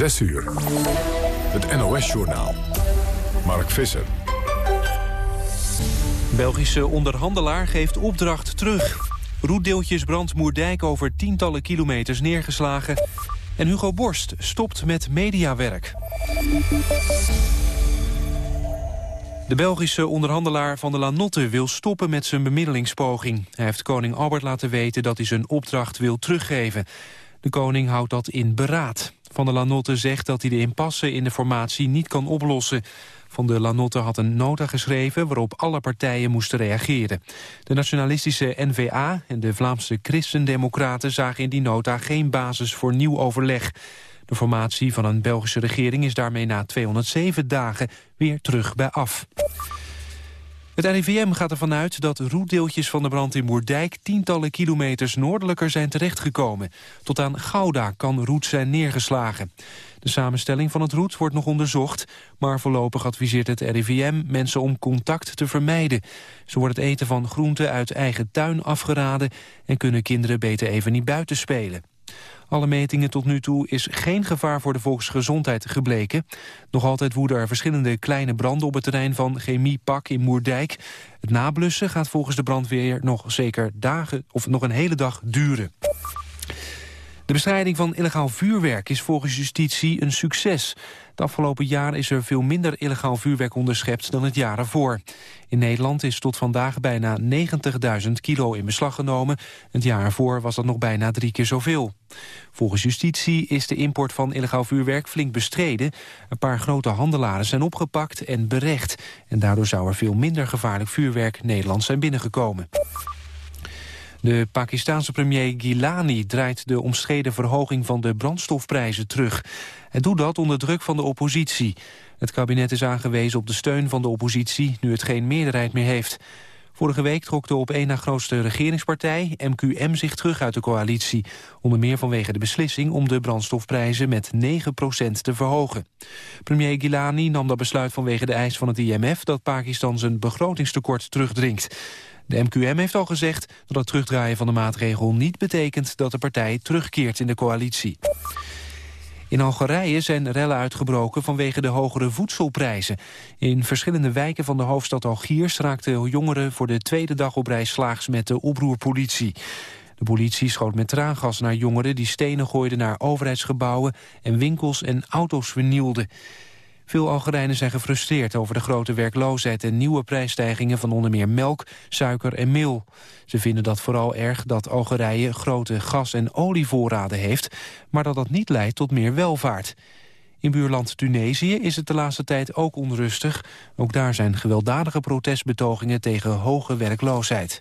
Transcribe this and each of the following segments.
6 uur. Het NOS-journaal. Mark Visser. Belgische onderhandelaar geeft opdracht terug. Roetdeeltjes brandt Moerdijk over tientallen kilometers neergeslagen. En Hugo Borst stopt met mediawerk. De Belgische onderhandelaar van de Lanotte wil stoppen met zijn bemiddelingspoging. Hij heeft koning Albert laten weten dat hij zijn opdracht wil teruggeven. De koning houdt dat in beraad. Van der Lanotte zegt dat hij de impasse in de formatie niet kan oplossen. Van der Lanotte had een nota geschreven waarop alle partijen moesten reageren. De nationalistische N-VA en de Vlaamse Christendemocraten zagen in die nota geen basis voor nieuw overleg. De formatie van een Belgische regering is daarmee na 207 dagen weer terug bij af. Het RIVM gaat ervan uit dat roetdeeltjes van de brand in Moerdijk... tientallen kilometers noordelijker zijn terechtgekomen. Tot aan Gouda kan roet zijn neergeslagen. De samenstelling van het roet wordt nog onderzocht... maar voorlopig adviseert het RIVM mensen om contact te vermijden. Zo wordt het eten van groenten uit eigen tuin afgeraden... en kunnen kinderen beter even niet buiten spelen. Alle metingen tot nu toe is geen gevaar voor de volksgezondheid gebleken. Nog altijd woeden er verschillende kleine branden op het terrein van Chemiepak in Moerdijk. Het nablussen gaat volgens de brandweer nog zeker dagen of nog een hele dag duren. De bestrijding van illegaal vuurwerk is volgens justitie een succes. Het afgelopen jaar is er veel minder illegaal vuurwerk onderschept dan het jaar ervoor. In Nederland is tot vandaag bijna 90.000 kilo in beslag genomen. Het jaar ervoor was dat nog bijna drie keer zoveel. Volgens justitie is de import van illegaal vuurwerk flink bestreden. Een paar grote handelaren zijn opgepakt en berecht. En daardoor zou er veel minder gevaarlijk vuurwerk Nederland zijn binnengekomen. De Pakistanse premier Gilani draait de omstreden verhoging van de brandstofprijzen terug. Hij doet dat onder druk van de oppositie. Het kabinet is aangewezen op de steun van de oppositie, nu het geen meerderheid meer heeft. Vorige week trok de op één na grootste regeringspartij, MQM, zich terug uit de coalitie. Onder meer vanwege de beslissing om de brandstofprijzen met 9% te verhogen. Premier Gilani nam dat besluit vanwege de eis van het IMF dat Pakistan zijn begrotingstekort terugdringt. De MQM heeft al gezegd dat het terugdraaien van de maatregel niet betekent dat de partij terugkeert in de coalitie. In Algerije zijn rellen uitgebroken vanwege de hogere voedselprijzen. In verschillende wijken van de hoofdstad Algiers raakten jongeren voor de tweede dag op rij slaags met de oproerpolitie. De politie schoot met traangas naar jongeren die stenen gooiden naar overheidsgebouwen en winkels en auto's vernielden. Veel Algerijnen zijn gefrustreerd over de grote werkloosheid... en nieuwe prijsstijgingen van onder meer melk, suiker en meel. Ze vinden dat vooral erg dat Algerije grote gas- en olievoorraden heeft... maar dat dat niet leidt tot meer welvaart. In buurland Tunesië is het de laatste tijd ook onrustig. Ook daar zijn gewelddadige protestbetogingen tegen hoge werkloosheid.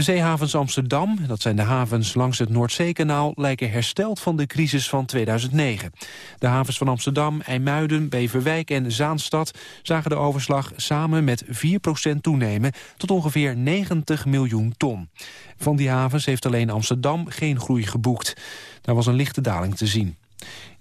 De zeehavens Amsterdam, dat zijn de havens langs het Noordzeekanaal... lijken hersteld van de crisis van 2009. De havens van Amsterdam, IJmuiden, Beverwijk en Zaanstad... zagen de overslag samen met 4% toenemen... tot ongeveer 90 miljoen ton. Van die havens heeft alleen Amsterdam geen groei geboekt. Daar was een lichte daling te zien.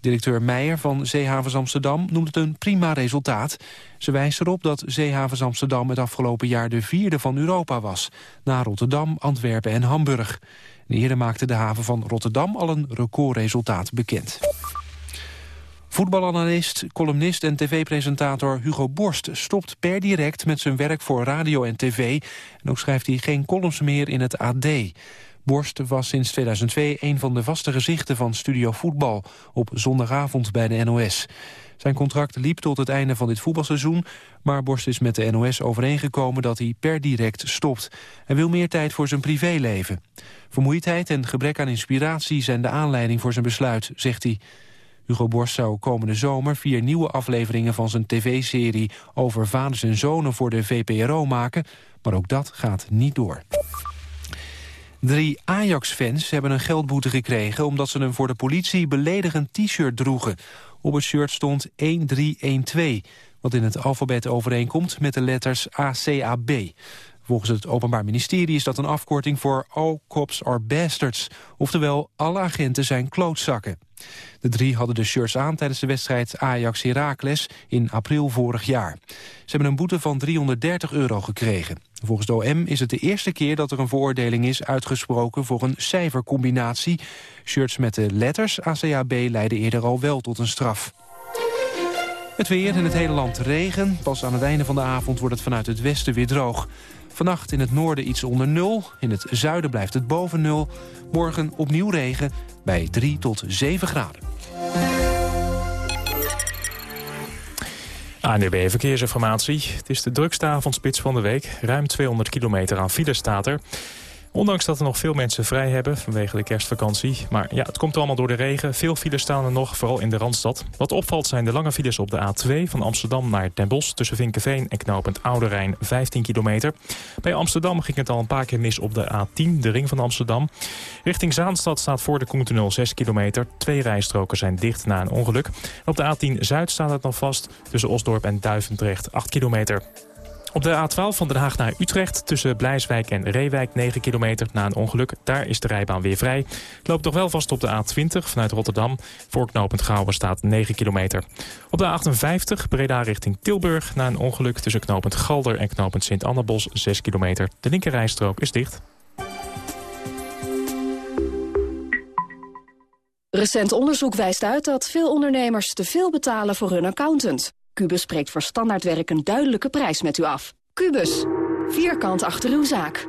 Directeur Meijer van Zeehavens Amsterdam noemt het een prima resultaat. Ze wijst erop dat Zeehavens Amsterdam het afgelopen jaar de vierde van Europa was. Na Rotterdam, Antwerpen en Hamburg. eerder maakte de haven van Rotterdam al een recordresultaat bekend. Voetbalanalist, columnist en tv-presentator Hugo Borst stopt per direct met zijn werk voor radio en tv. En ook schrijft hij geen columns meer in het AD. Borst was sinds 2002 een van de vaste gezichten van Studio Voetbal... op zondagavond bij de NOS. Zijn contract liep tot het einde van dit voetbalseizoen... maar Borst is met de NOS overeengekomen dat hij per direct stopt. Hij wil meer tijd voor zijn privéleven. Vermoeidheid en gebrek aan inspiratie zijn de aanleiding voor zijn besluit, zegt hij. Hugo Borst zou komende zomer vier nieuwe afleveringen van zijn tv-serie... over vaders en zonen voor de VPRO maken, maar ook dat gaat niet door. Drie Ajax-fans hebben een geldboete gekregen... omdat ze een voor de politie beledigend t-shirt droegen. Op het shirt stond 1312, wat in het alfabet overeenkomt... met de letters ACAB. Volgens het Openbaar Ministerie is dat een afkorting voor All Cops Are Bastards. Oftewel, alle agenten zijn klootzakken. De drie hadden de shirts aan tijdens de wedstrijd Ajax-Heracles in april vorig jaar. Ze hebben een boete van 330 euro gekregen. Volgens de OM is het de eerste keer dat er een veroordeling is uitgesproken voor een cijfercombinatie. Shirts met de letters ACAB leidden eerder al wel tot een straf. Het weer in het hele land regen. Pas aan het einde van de avond wordt het vanuit het westen weer droog. Vannacht in het noorden iets onder nul. In het zuiden blijft het boven nul. Morgen opnieuw regen bij 3 tot 7 graden. ANDB Verkeersinformatie. Het is de drukste avondspits van de week. Ruim 200 kilometer aan file staat er. Ondanks dat er nog veel mensen vrij hebben vanwege de kerstvakantie. Maar ja, het komt allemaal door de regen. Veel files staan er nog, vooral in de Randstad. Wat opvalt zijn de lange files op de A2 van Amsterdam naar Den Bosch... tussen Vinkenveen en knooppunt Oude Rijn, 15 kilometer. Bij Amsterdam ging het al een paar keer mis op de A10, de ring van Amsterdam. Richting Zaanstad staat voor de Koentunnel 6 kilometer. Twee rijstroken zijn dicht na een ongeluk. op de A10 Zuid staat het nog vast tussen Osdorp en Duivendrecht, 8 kilometer. Op de A12 van Den Haag naar Utrecht tussen Blijswijk en Reewijk 9 kilometer na een ongeluk. Daar is de rijbaan weer vrij. Loopt toch wel vast op de A20 vanuit Rotterdam. Voor knooppunt Gouwen staat 9 kilometer. Op de A58 Breda richting Tilburg na een ongeluk tussen knooppunt Galder en knooppunt Sint-Annabos 6 kilometer. De linkerrijstrook is dicht. Recent onderzoek wijst uit dat veel ondernemers te veel betalen voor hun accountant. Cubus spreekt voor standaardwerk een duidelijke prijs met u af. Cubus, vierkant achter uw zaak.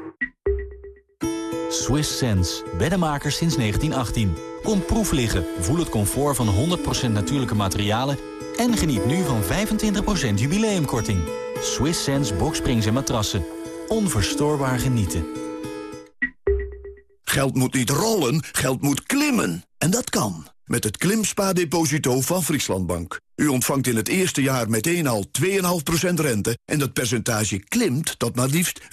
Swiss Sense, beddenmakers sinds 1918. Kom proef liggen, voel het comfort van 100% natuurlijke materialen... en geniet nu van 25% jubileumkorting. Swiss Sense boksprings en matrassen. Onverstoorbaar genieten. Geld moet niet rollen, geld moet klimmen. En dat kan met het Klimspa-deposito van Frieslandbank. U ontvangt in het eerste jaar meteen al 2,5% rente... en dat percentage klimt tot maar liefst 4,5%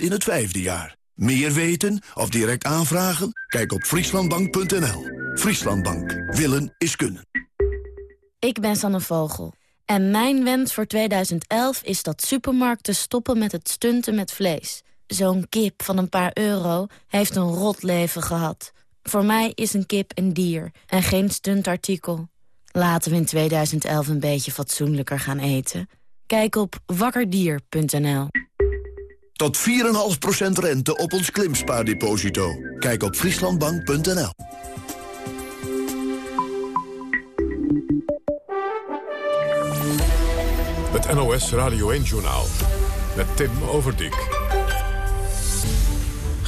in het vijfde jaar. Meer weten of direct aanvragen? Kijk op frieslandbank.nl. Frieslandbank. Willen is kunnen. Ik ben Sanne Vogel. En mijn wens voor 2011 is dat supermarkten stoppen met het stunten met vlees. Zo'n kip van een paar euro heeft een rot leven gehad... Voor mij is een kip een dier en geen stuntartikel. Laten we in 2011 een beetje fatsoenlijker gaan eten. Kijk op wakkerdier.nl. Tot 4,5% rente op ons klimspaardeposito. Kijk op frieslandbank.nl. Het NOS Radio 1-journaal met Tim Overdijk.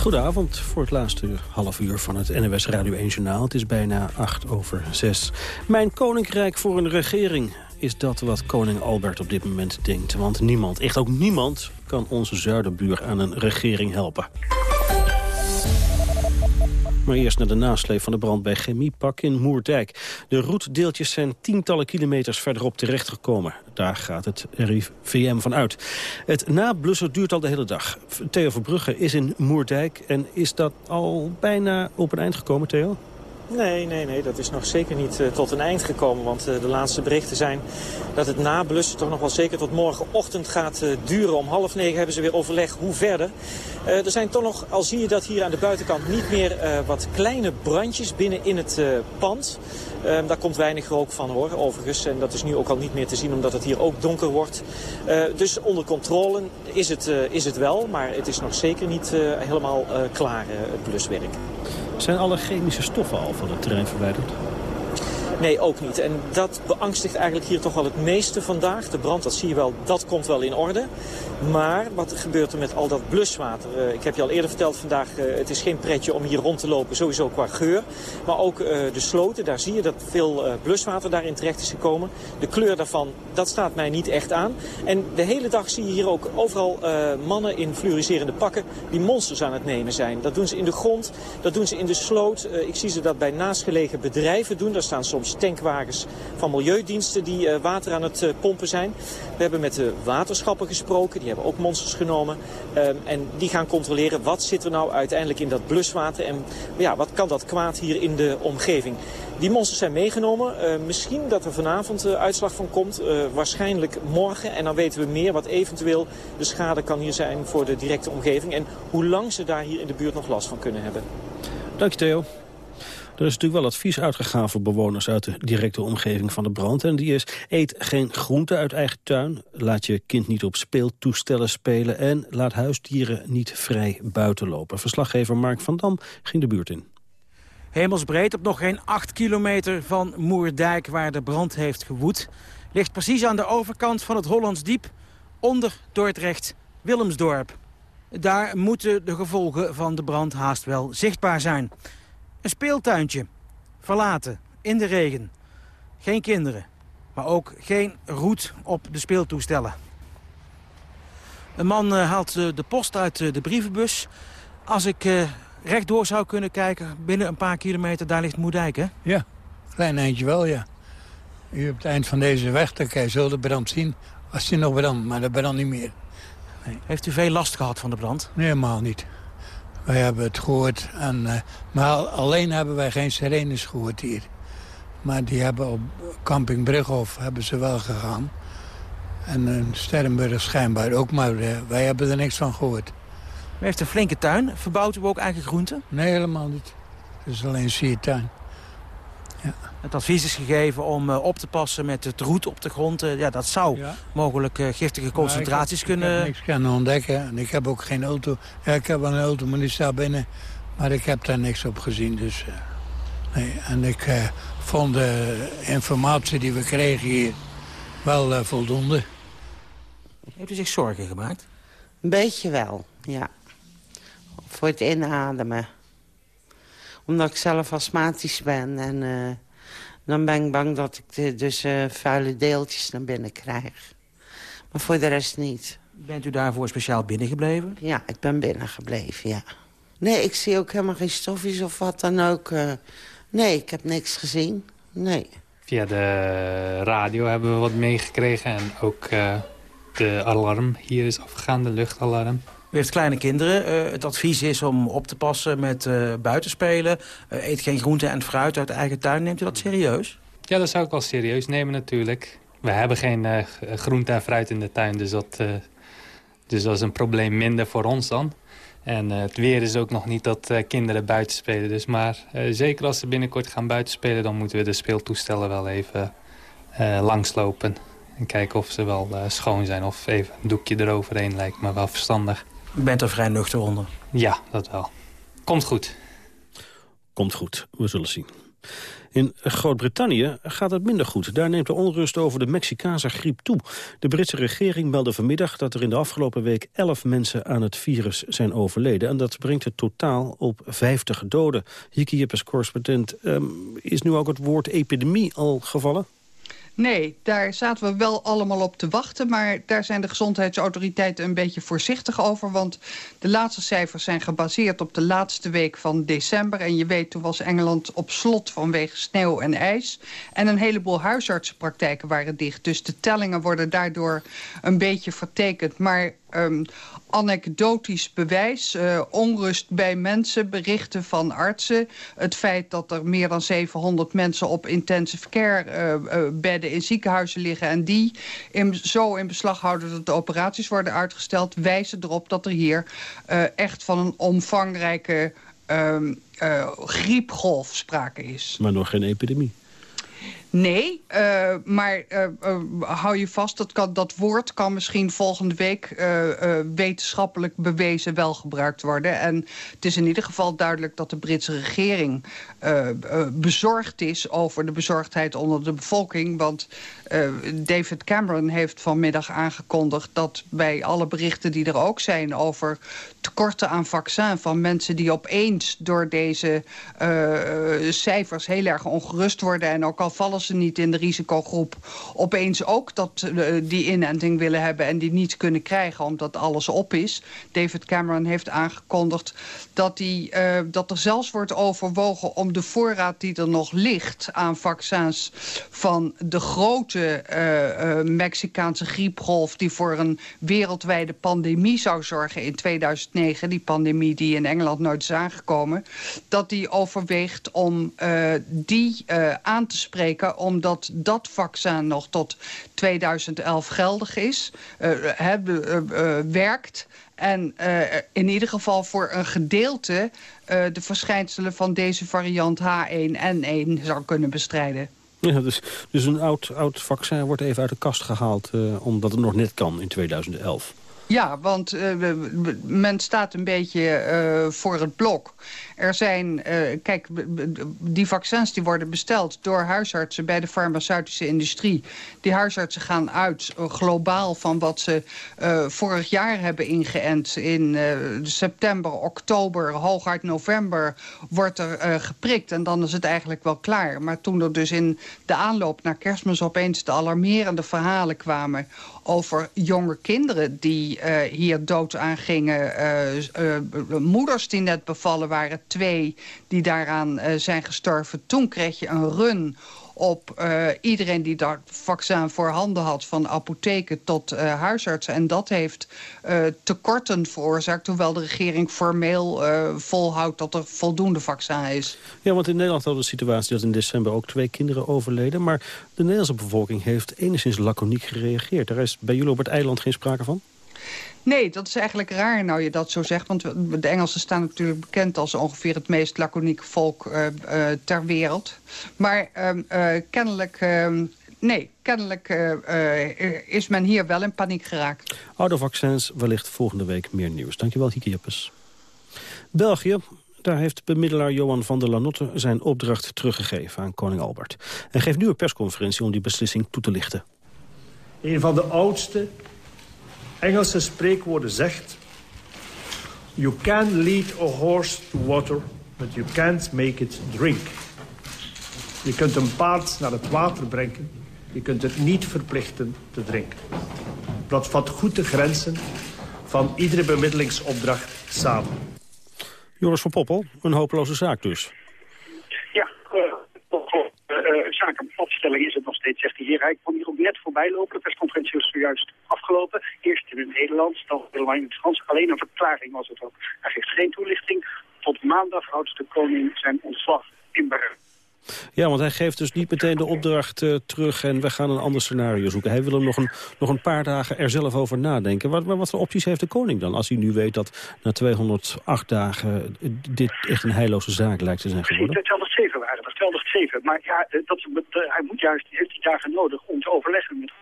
Goedenavond voor het laatste half uur van het NWS Radio 1 Journaal. Het is bijna acht over zes. Mijn koninkrijk voor een regering is dat wat koning Albert op dit moment denkt. Want niemand, echt ook niemand, kan onze zuiderbuur aan een regering helpen. Maar eerst naar de nasleep van de brand bij Chemiepak in Moerdijk. De roetdeeltjes zijn tientallen kilometers verderop terechtgekomen. Daar gaat het RIVM van uit. Het nablussen duurt al de hele dag. Theo Verbrugge is in Moerdijk en is dat al bijna op een eind gekomen, Theo? Nee, nee, nee, dat is nog zeker niet uh, tot een eind gekomen. Want uh, de laatste berichten zijn dat het nablussen toch nog wel zeker tot morgenochtend gaat uh, duren. Om half negen hebben ze weer overleg hoe verder. er zijn toch nog, al zie je dat hier aan de buitenkant, niet meer wat kleine brandjes binnen in het pand. Um, daar komt weinig rook van hoor, overigens. En dat is nu ook al niet meer te zien omdat het hier ook donker wordt. Dus onder controle is het, is het wel, maar het is nog zeker niet helemaal klaar, het bluswerk. Zijn alle chemische stoffen al van het terrein verwijderd? Nee, ook niet. En dat beangstigt eigenlijk hier toch wel het meeste vandaag. De brand, dat zie je wel, dat komt wel in orde. Maar wat gebeurt er met al dat bluswater? Uh, ik heb je al eerder verteld vandaag, uh, het is geen pretje om hier rond te lopen, sowieso qua geur. Maar ook uh, de sloten, daar zie je dat veel bluswater daarin terecht is gekomen. De kleur daarvan, dat staat mij niet echt aan. En de hele dag zie je hier ook overal mannen in fluoriserende pakken die monsters aan het nemen zijn. Dat doen ze in de grond, dat doen ze in de sloot. ik zie ze dat bij naastgelegen bedrijven doen. Daar staan soms tankwagens van milieudiensten die uh, water aan het uh, pompen zijn. We hebben met de waterschappen gesproken, die hebben ook monsters genomen. Um, en die gaan controleren wat zit er nou uiteindelijk in dat bluswater en ja, wat kan dat kwaad hier in de omgeving. Die monsters zijn meegenomen. Misschien dat er vanavond uitslag van komt. Waarschijnlijk morgen. En dan weten we meer wat eventueel de schade kan hier zijn voor de directe omgeving. En hoe lang ze daar hier in de buurt nog last van kunnen hebben. Dank je Theo. Er is natuurlijk wel advies uitgegaan voor bewoners uit de directe omgeving van de brand. En die is, eet geen groente uit eigen tuin, laat je kind niet op speeltoestellen spelen... en laat huisdieren niet vrij buiten lopen. Verslaggever Mark van Dam ging de buurt in. Hemelsbreed op nog geen 8 kilometer van Moerdijk waar de brand heeft gewoed. Ligt precies aan de overkant van het Hollands Diep, onder Dordrecht, Willemsdorp. Daar moeten de gevolgen van de brand haast wel zichtbaar zijn. Een speeltuintje, verlaten, in de regen. Geen kinderen, maar ook geen roet op de speeltoestellen. Een man uh, haalt uh, de post uit uh, de brievenbus. Als ik rechtdoor zou kunnen kijken, binnen een paar kilometer, daar ligt Moerdijk, hè? Ja, klein eindje wel, ja. Hier op het eind van deze weg, dan kan je zo de brand zien. Als die nog brandt, maar dat brandt niet meer. Nee. Heeft u veel last gehad van de brand? Nee, helemaal niet. Wij hebben het gehoord. En, uh, maar alleen hebben wij geen sirenes gehoord hier. Maar die hebben op camping Brughof hebben ze wel gegaan. En in Sterrenburg schijnbaar ook, maar uh, wij hebben er niks van gehoord. U heeft een flinke tuin. Verbouwt u ook eigen groenten? Nee, helemaal niet. Het is alleen siertuin. Ja. Het advies is gegeven om uh, op te passen met het roet op de grond. Uh, ja, dat zou ja. mogelijk uh, giftige concentraties ik heb, kunnen... Ik heb niks kunnen ontdekken. En ik heb ook geen auto. Ja, ik heb wel een auto, maar die staat binnen. Maar ik heb daar niks op gezien. Dus, nee. En ik vond de informatie die we kregen hier wel voldoende. Heeft u zich zorgen gemaakt? Een beetje wel, ja. Voor het inademen omdat ik zelf astmatisch ben. En uh, dan ben ik bang dat ik de, dus uh, vuile deeltjes naar binnen krijg. Maar voor de rest niet. Bent u daarvoor speciaal binnengebleven? Ja, ik ben binnengebleven, ja. Nee, ik zie ook helemaal geen stofjes of wat dan ook. Uh, nee, ik heb niks gezien. Nee. Via de radio hebben we wat meegekregen. En ook de alarm hier is afgegaan, de luchtalarm. U heeft kleine kinderen. Uh, het advies is om op te passen met uh, buitenspelen. Uh, eet geen groente en fruit uit eigen tuin. Neemt u dat serieus? Ja, dat zou ik wel serieus nemen natuurlijk. We hebben geen groente en fruit in de tuin. Dus dat, dus dat is een probleem minder voor ons dan. En het weer is ook nog niet dat kinderen buiten spelen. Dus maar zeker als ze binnenkort gaan buiten spelen... dan moeten we de speeltoestellen wel even langslopen. En kijken of ze wel schoon zijn. Of even een doekje eroverheen lijkt me wel verstandig. Bent er vrij nuchter onder? Ja, dat wel. Komt goed. Komt goed, we zullen zien. In Groot-Brittannië gaat het minder goed. Daar neemt de onrust over de Mexicaanse griep toe. De Britse regering meldde vanmiddag dat er in de afgelopen week 11 mensen aan het virus zijn overleden. En dat brengt het totaal op 50 doden. Hiki Jippes, correspondent, um, is nu ook het woord epidemie al gevallen? Nee, daar zaten we wel allemaal op te wachten. Maar daar zijn de gezondheidsautoriteiten een beetje voorzichtig over. Want de laatste cijfers zijn gebaseerd op de laatste week van december. En je weet, toen was Engeland op slot vanwege sneeuw en ijs. En een heleboel huisartsenpraktijken waren dicht. Dus de tellingen worden daardoor een beetje vertekend. Maar um, anekdotisch bewijs, uh, onrust bij mensen, berichten van artsen. Het feit dat er meer dan 700 mensen op intensive care uh, uh, bedden in ziekenhuizen liggen... en die in, zo in beslag houden dat de operaties worden uitgesteld... wijzen erop dat er hier echt van een omvangrijke griepgolf sprake is. Maar nog geen epidemie. Nee, uh, maar uh, uh, hou je vast, dat, dat woord kan misschien volgende week wetenschappelijk bewezen wel gebruikt worden. En het is in ieder geval duidelijk dat de Britse regering bezorgd is over de bezorgdheid onder de bevolking. Want David Cameron heeft vanmiddag aangekondigd dat bij alle berichten die er ook zijn over tekorten aan vaccin van mensen die opeens door deze cijfers heel erg ongerust worden en ook al vallen ze niet in de risicogroep opeens ook dat, uh, die inenting willen hebben... en die niet kunnen krijgen omdat alles op is. David Cameron heeft aangekondigd dat, die, uh, dat er zelfs wordt overwogen... om de voorraad die er nog ligt aan vaccins van de grote uh, Mexicaanse griepgolf... die voor een wereldwijde pandemie zou zorgen in 2009... die pandemie die in Engeland nooit is aangekomen... dat die overweegt om die aan te spreken omdat dat vaccin nog tot 2011 geldig is, uh, uh, werkt En in ieder geval voor een gedeelte de verschijnselen van deze variant H1N1 zou kunnen bestrijden. Ja, dus, dus een oud, oud vaccin wordt even uit de kast gehaald... omdat het nog net kan in 2011. Ja, want uh, men staat een beetje uh, voor het blok. Er zijn, uh, kijk, die vaccins die worden besteld door huisartsen bij de farmaceutische industrie. Die huisartsen gaan uit globaal van wat ze vorig jaar hebben ingeënt. In september, oktober, hooguit november wordt er geprikt. En dan is het eigenlijk wel klaar. Maar toen er dus in de aanloop naar kerstmis opeens de alarmerende verhalen kwamen over jonge kinderen die hier dood aan gingen. Moeders die net bevallen waren, twee die daaraan zijn gestorven. Toen kreeg je een run op uh, iedereen die dat vaccin voorhanden had... van apotheken tot uh, huisartsen. En dat heeft uh, tekorten veroorzaakt... hoewel de regering formeel volhoudt dat er voldoende vaccin is. Ja, want in Nederland hadden we de situatie dat in december ook twee kinderen overleden. Maar de Nederlandse bevolking heeft enigszins laconiek gereageerd. Daar is bij jullie op het eiland geen sprake van? Nee, dat is eigenlijk raar nou je dat zo zegt. Want de Engelsen staan natuurlijk bekend als ongeveer het meest laconieke volk uh, uh, ter wereld. Maar uh, kennelijk... Ehm, nee, kennelijk is men hier wel in paniek geraakt. Oude vaccins, wellicht volgende week meer nieuws. Dankjewel, Hieke Jeppes. België, daar heeft bemiddelaar Johan van der Lanotte zijn opdracht teruggegeven aan koning Albert. Hij geeft nu een persconferentie om die beslissing toe te lichten. Een van de oudste Engelse spreekwoorden zegt... You can lead a horse to water, but you can't make it drink. Je kunt een paard naar het water brengen. Je kunt het niet verplichten te drinken. Dat vat goed de grenzen van iedere bemiddelingsopdracht samen. Joris van Poppel, een hopeloze zaak dus. Ja, uh, zaak vaststelling is het nog steeds, zegt de heer. Hij kwam hier ook net voorbij lopen. De persconferentie is zojuist afgelopen. Eerst in het Nederlands, dan in het Frans. Alleen een verklaring was het ook. Hij geeft geen toelichting. Tot maandag houdt de koning zijn ontslag in bereik. Ja, want hij geeft dus niet meteen de opdracht uh, terug en we gaan een ander scenario zoeken. Hij wil er nog een, nog een paar dagen er zelf over nadenken. Wat, wat voor opties heeft de koning dan als hij nu weet dat na 208 dagen dit echt een heilloze zaak lijkt te zijn geworden? Dat 207 waren, dat 207. Maar ja, dat, dat, hij moet juist, heeft die dagen nodig om te overleggen met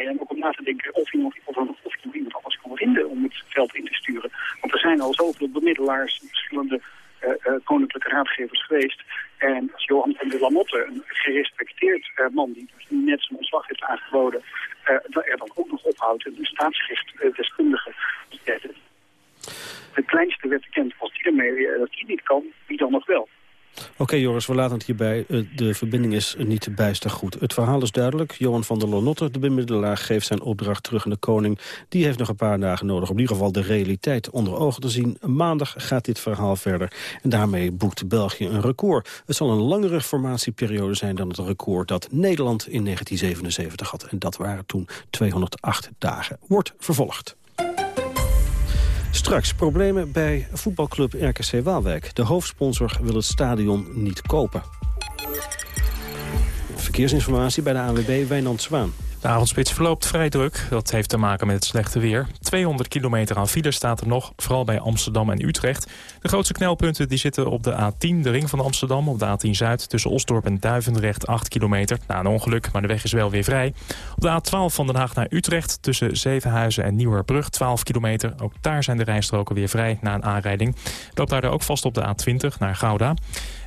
en ook om na te denken of hij nog, of, of, iemand anders kan vinden om het veld in te sturen. Want er zijn al zoveel bemiddelaars, verschillende uh, uh, koninklijke raadgevers geweest. En als Johan van der Lamotte, een gerespecteerd uh, man die dus net zijn ontslag heeft aangeboden, dat er dan ook nog ophoudt, een staatsrechtdeskundige. de kleinste werd bekend als die ermee dat hij niet kan, wie dan nog wel. Oké Joris, we laten het hierbij. Eh, de verbinding is niet bijster goed. Het verhaal is duidelijk. Johan van der Lonotte, de bemiddelaar, geeft zijn opdracht terug aan de koning. Die heeft nog een paar dagen nodig om in ieder geval de realiteit onder ogen te zien. Maandag gaat dit verhaal verder. En daarmee boekt België een record. Het zal een langere formatieperiode zijn dan het record dat Nederland in 1977 had. En dat waren toen 208 dagen. Wordt vervolgd. Straks problemen bij voetbalclub RKC Waalwijk. De hoofdsponsor wil het stadion niet kopen. Verkeersinformatie bij de ANWB Wijnand Zwaan. De avondspits verloopt vrij druk. Dat heeft te maken met het slechte weer. 200 kilometer aan file staat er nog, vooral bij Amsterdam en Utrecht. De grootste knelpunten die zitten op de A10, de ring van Amsterdam... op de A10 Zuid tussen Osdorp en Duivendrecht, 8 kilometer. Na een ongeluk, maar de weg is wel weer vrij. Op de A12 van Den Haag naar Utrecht tussen Zevenhuizen en Nieuwerbrug, 12 kilometer. Ook daar zijn de rijstroken weer vrij na een aanrijding. Loopt daar ook vast op de A20 naar Gouda.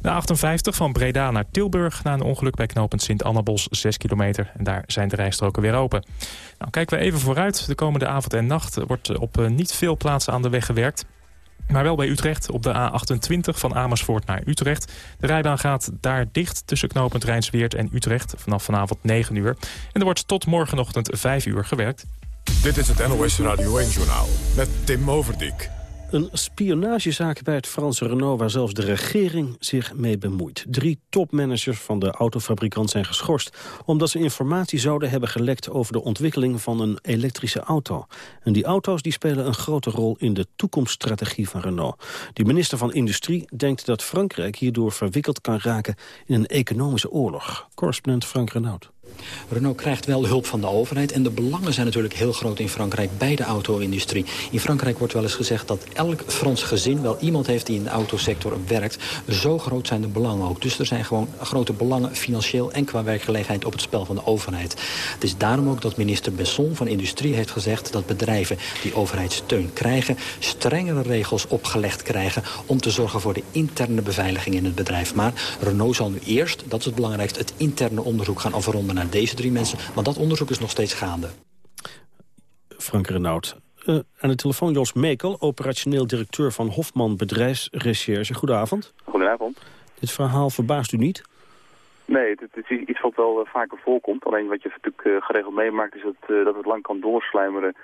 De 58 van Breda naar Tilburg na een ongeluk bij knooppunt Sint-Annabos, 6 kilometer. En daar zijn de rijstroken weer open. Nou, kijken we even vooruit. De komende avond en nacht wordt op eh, niet veel plaatsen aan de weg gewerkt. Maar wel bij Utrecht op de A28 van Amersfoort naar Utrecht. De rijbaan gaat daar dicht tussen knooppunt Rijnsweert en Utrecht vanaf vanavond 9 uur. En er wordt tot morgenochtend 5 uur gewerkt. Dit is het NOS Radio 1-journaal met Tim Overdijk. Een spionagezaak bij het Franse Renault waar zelfs de regering zich mee bemoeit. Drie topmanagers van de autofabrikant zijn geschorst... omdat ze informatie zouden hebben gelekt over de ontwikkeling van een elektrische auto. En die auto's die spelen een grote rol in de toekomststrategie van Renault. Die minister van Industrie denkt dat Frankrijk hierdoor verwikkeld kan raken in een economische oorlog. Correspondent Frank Renaud. Renault krijgt wel hulp van de overheid. En de belangen zijn natuurlijk heel groot in Frankrijk bij de auto-industrie. In Frankrijk wordt wel eens gezegd dat elk Frans gezin wel iemand heeft die in de autosector werkt. Zo groot zijn de belangen ook. Dus er zijn gewoon grote belangen financieel en qua werkgelegenheid op het spel van de overheid. Het is daarom ook dat minister Besson van Industrie heeft gezegd dat bedrijven die overheidssteun krijgen strengere regels opgelegd krijgen om te zorgen voor de interne beveiliging in het bedrijf. Maar Renault zal nu eerst, dat is het belangrijkste, het interne onderzoek gaan afronden naar deze drie mensen. Want dat onderzoek is nog steeds gaande. Frank Renaud. Uh, aan de telefoon Jos Mekel, operationeel directeur van Hofman Bedrijfsrecherche. Goedenavond. Goedenavond. Dit verhaal verbaast u niet? Nee, het, het is iets wat wel uh, vaker voorkomt. Alleen wat je natuurlijk uh, geregeld meemaakt is dat, dat het lang kan doorsluimeren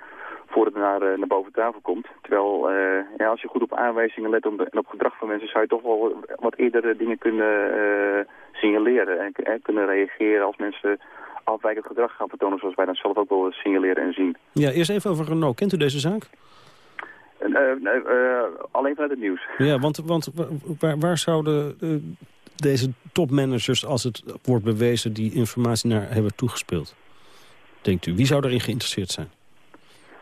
voordat het naar, naar boven tafel komt. Terwijl ja, als je goed op aanwijzingen let op en op gedrag van mensen... zou je toch wel wat eerder dingen kunnen signaleren en kunnen reageren als mensen afwijkend gedrag gaan vertonen... zoals wij dan zelf ook wel signaleren en zien. Ja, eerst even over Renault. Kent u deze zaak? Uh, uh, alleen vanuit het nieuws. Ja, want, want waar, waar zouden deze topmanagers, als het wordt bewezen... die informatie naar hebben toegespeeld? Denkt u, wie zou daarin geïnteresseerd zijn?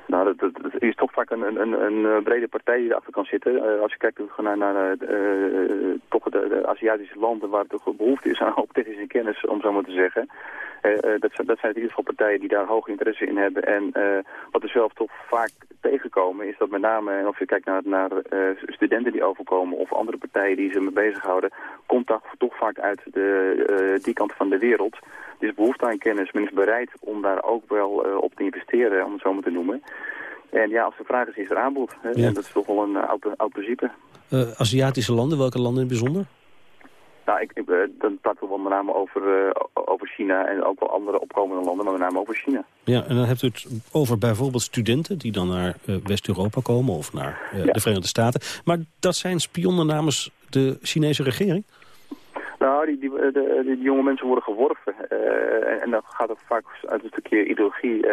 Nou, dat, dat, dat, is toch vaak een, een, een brede partij die erachter kan zitten. Uh, als je kijkt naar, naar uh, toch de, de, Aziatische landen waar toch behoefte is aan hoop technische kennis, om zo maar te zeggen. Uh, dat, dat, zijn in ieder geval partijen die daar hoog interesse in hebben. En wat we zelf toch vaak tegenkomen is dat met name, of je kijkt naar, naar studenten die overkomen of andere partijen die ze mee bezighouden, komt dat toch vaak uit de, die kant van de wereld. Er is behoefte aan kennis. Men is bereid om daar ook wel op te investeren, om het zo maar te noemen. En ja, als de vraag is, is er aanbod. Hè? Ja. En dat is toch wel een oud, oud principe. Uh, Aziatische landen, welke landen in het bijzonder? Nou, ik, ik, dan praten we wel met name over, uh, over China en ook wel andere opkomende landen, maar met name over China. Ja, en dan hebt u het over bijvoorbeeld studenten die dan naar uh, West-Europa komen of naar ja. de Verenigde Staten. Maar dat zijn spionnen namens de Chinese regering? Nou, die, die, de, die, jonge mensen worden geworven. en, en dan gaat het vaak uit een stukje ideologie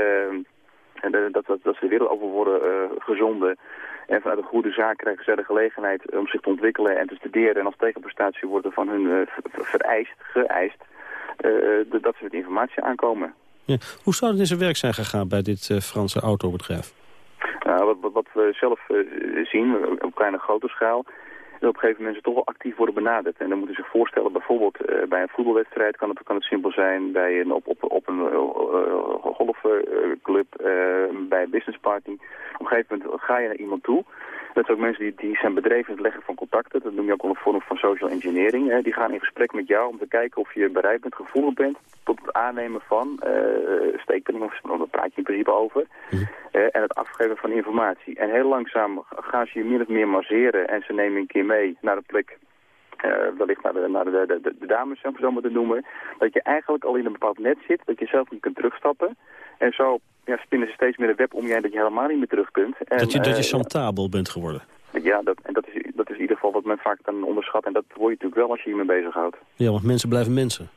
en dat, dat, dat ze de wereld over worden uh, gezonden. En vanuit een goede zaak krijgen ze de gelegenheid om zich te ontwikkelen en te studeren. En als tegenprestatie worden van hun uh, vereist, geëist, dat ze met informatie aankomen. Ja. Hoe zou het in zijn werk zijn gegaan bij dit Franse autobedrijf? Nou, wat, wat, we zelf zien, op kleine grote schaal, en op een gegeven moment ze toch wel actief worden benaderd. En dan moeten ze zich voorstellen, bijvoorbeeld uh, bij een voetbalwedstrijd kan het, kan het simpel zijn, bij een, op, op, op een uh, golfclub, bij een businessparty. Op een gegeven moment ga je naar iemand toe. Dat zijn ook mensen die, die zijn bedreven in het leggen van contacten. Dat noem je ook wel een vorm van social engineering. Hè. Die gaan in gesprek met jou om te kijken of je bereid bent, gevoelig bent tot het aannemen van uh, steekpenningen, of daar praat je in principe over, mm. uh, en het afgeven van informatie. En heel langzaam gaan ze je min of meer masseren en ze nemen een keer mee naar de plek uh, wellicht naar de, naar de, de, de, de dames, om zo maar te noemen, dat je eigenlijk al in een bepaald net zit, dat je zelf niet kunt terugstappen. En zo ja, spinnen ze steeds meer de web om je heen dat je helemaal niet meer terug kunt. En, dat je, dat je chantabel bent geworden. Ja, dat, en dat is, dat is in ieder geval wat men vaak dan onderschat. En dat word je natuurlijk wel als je hiermee bezighoudt. Ja, want mensen blijven mensen.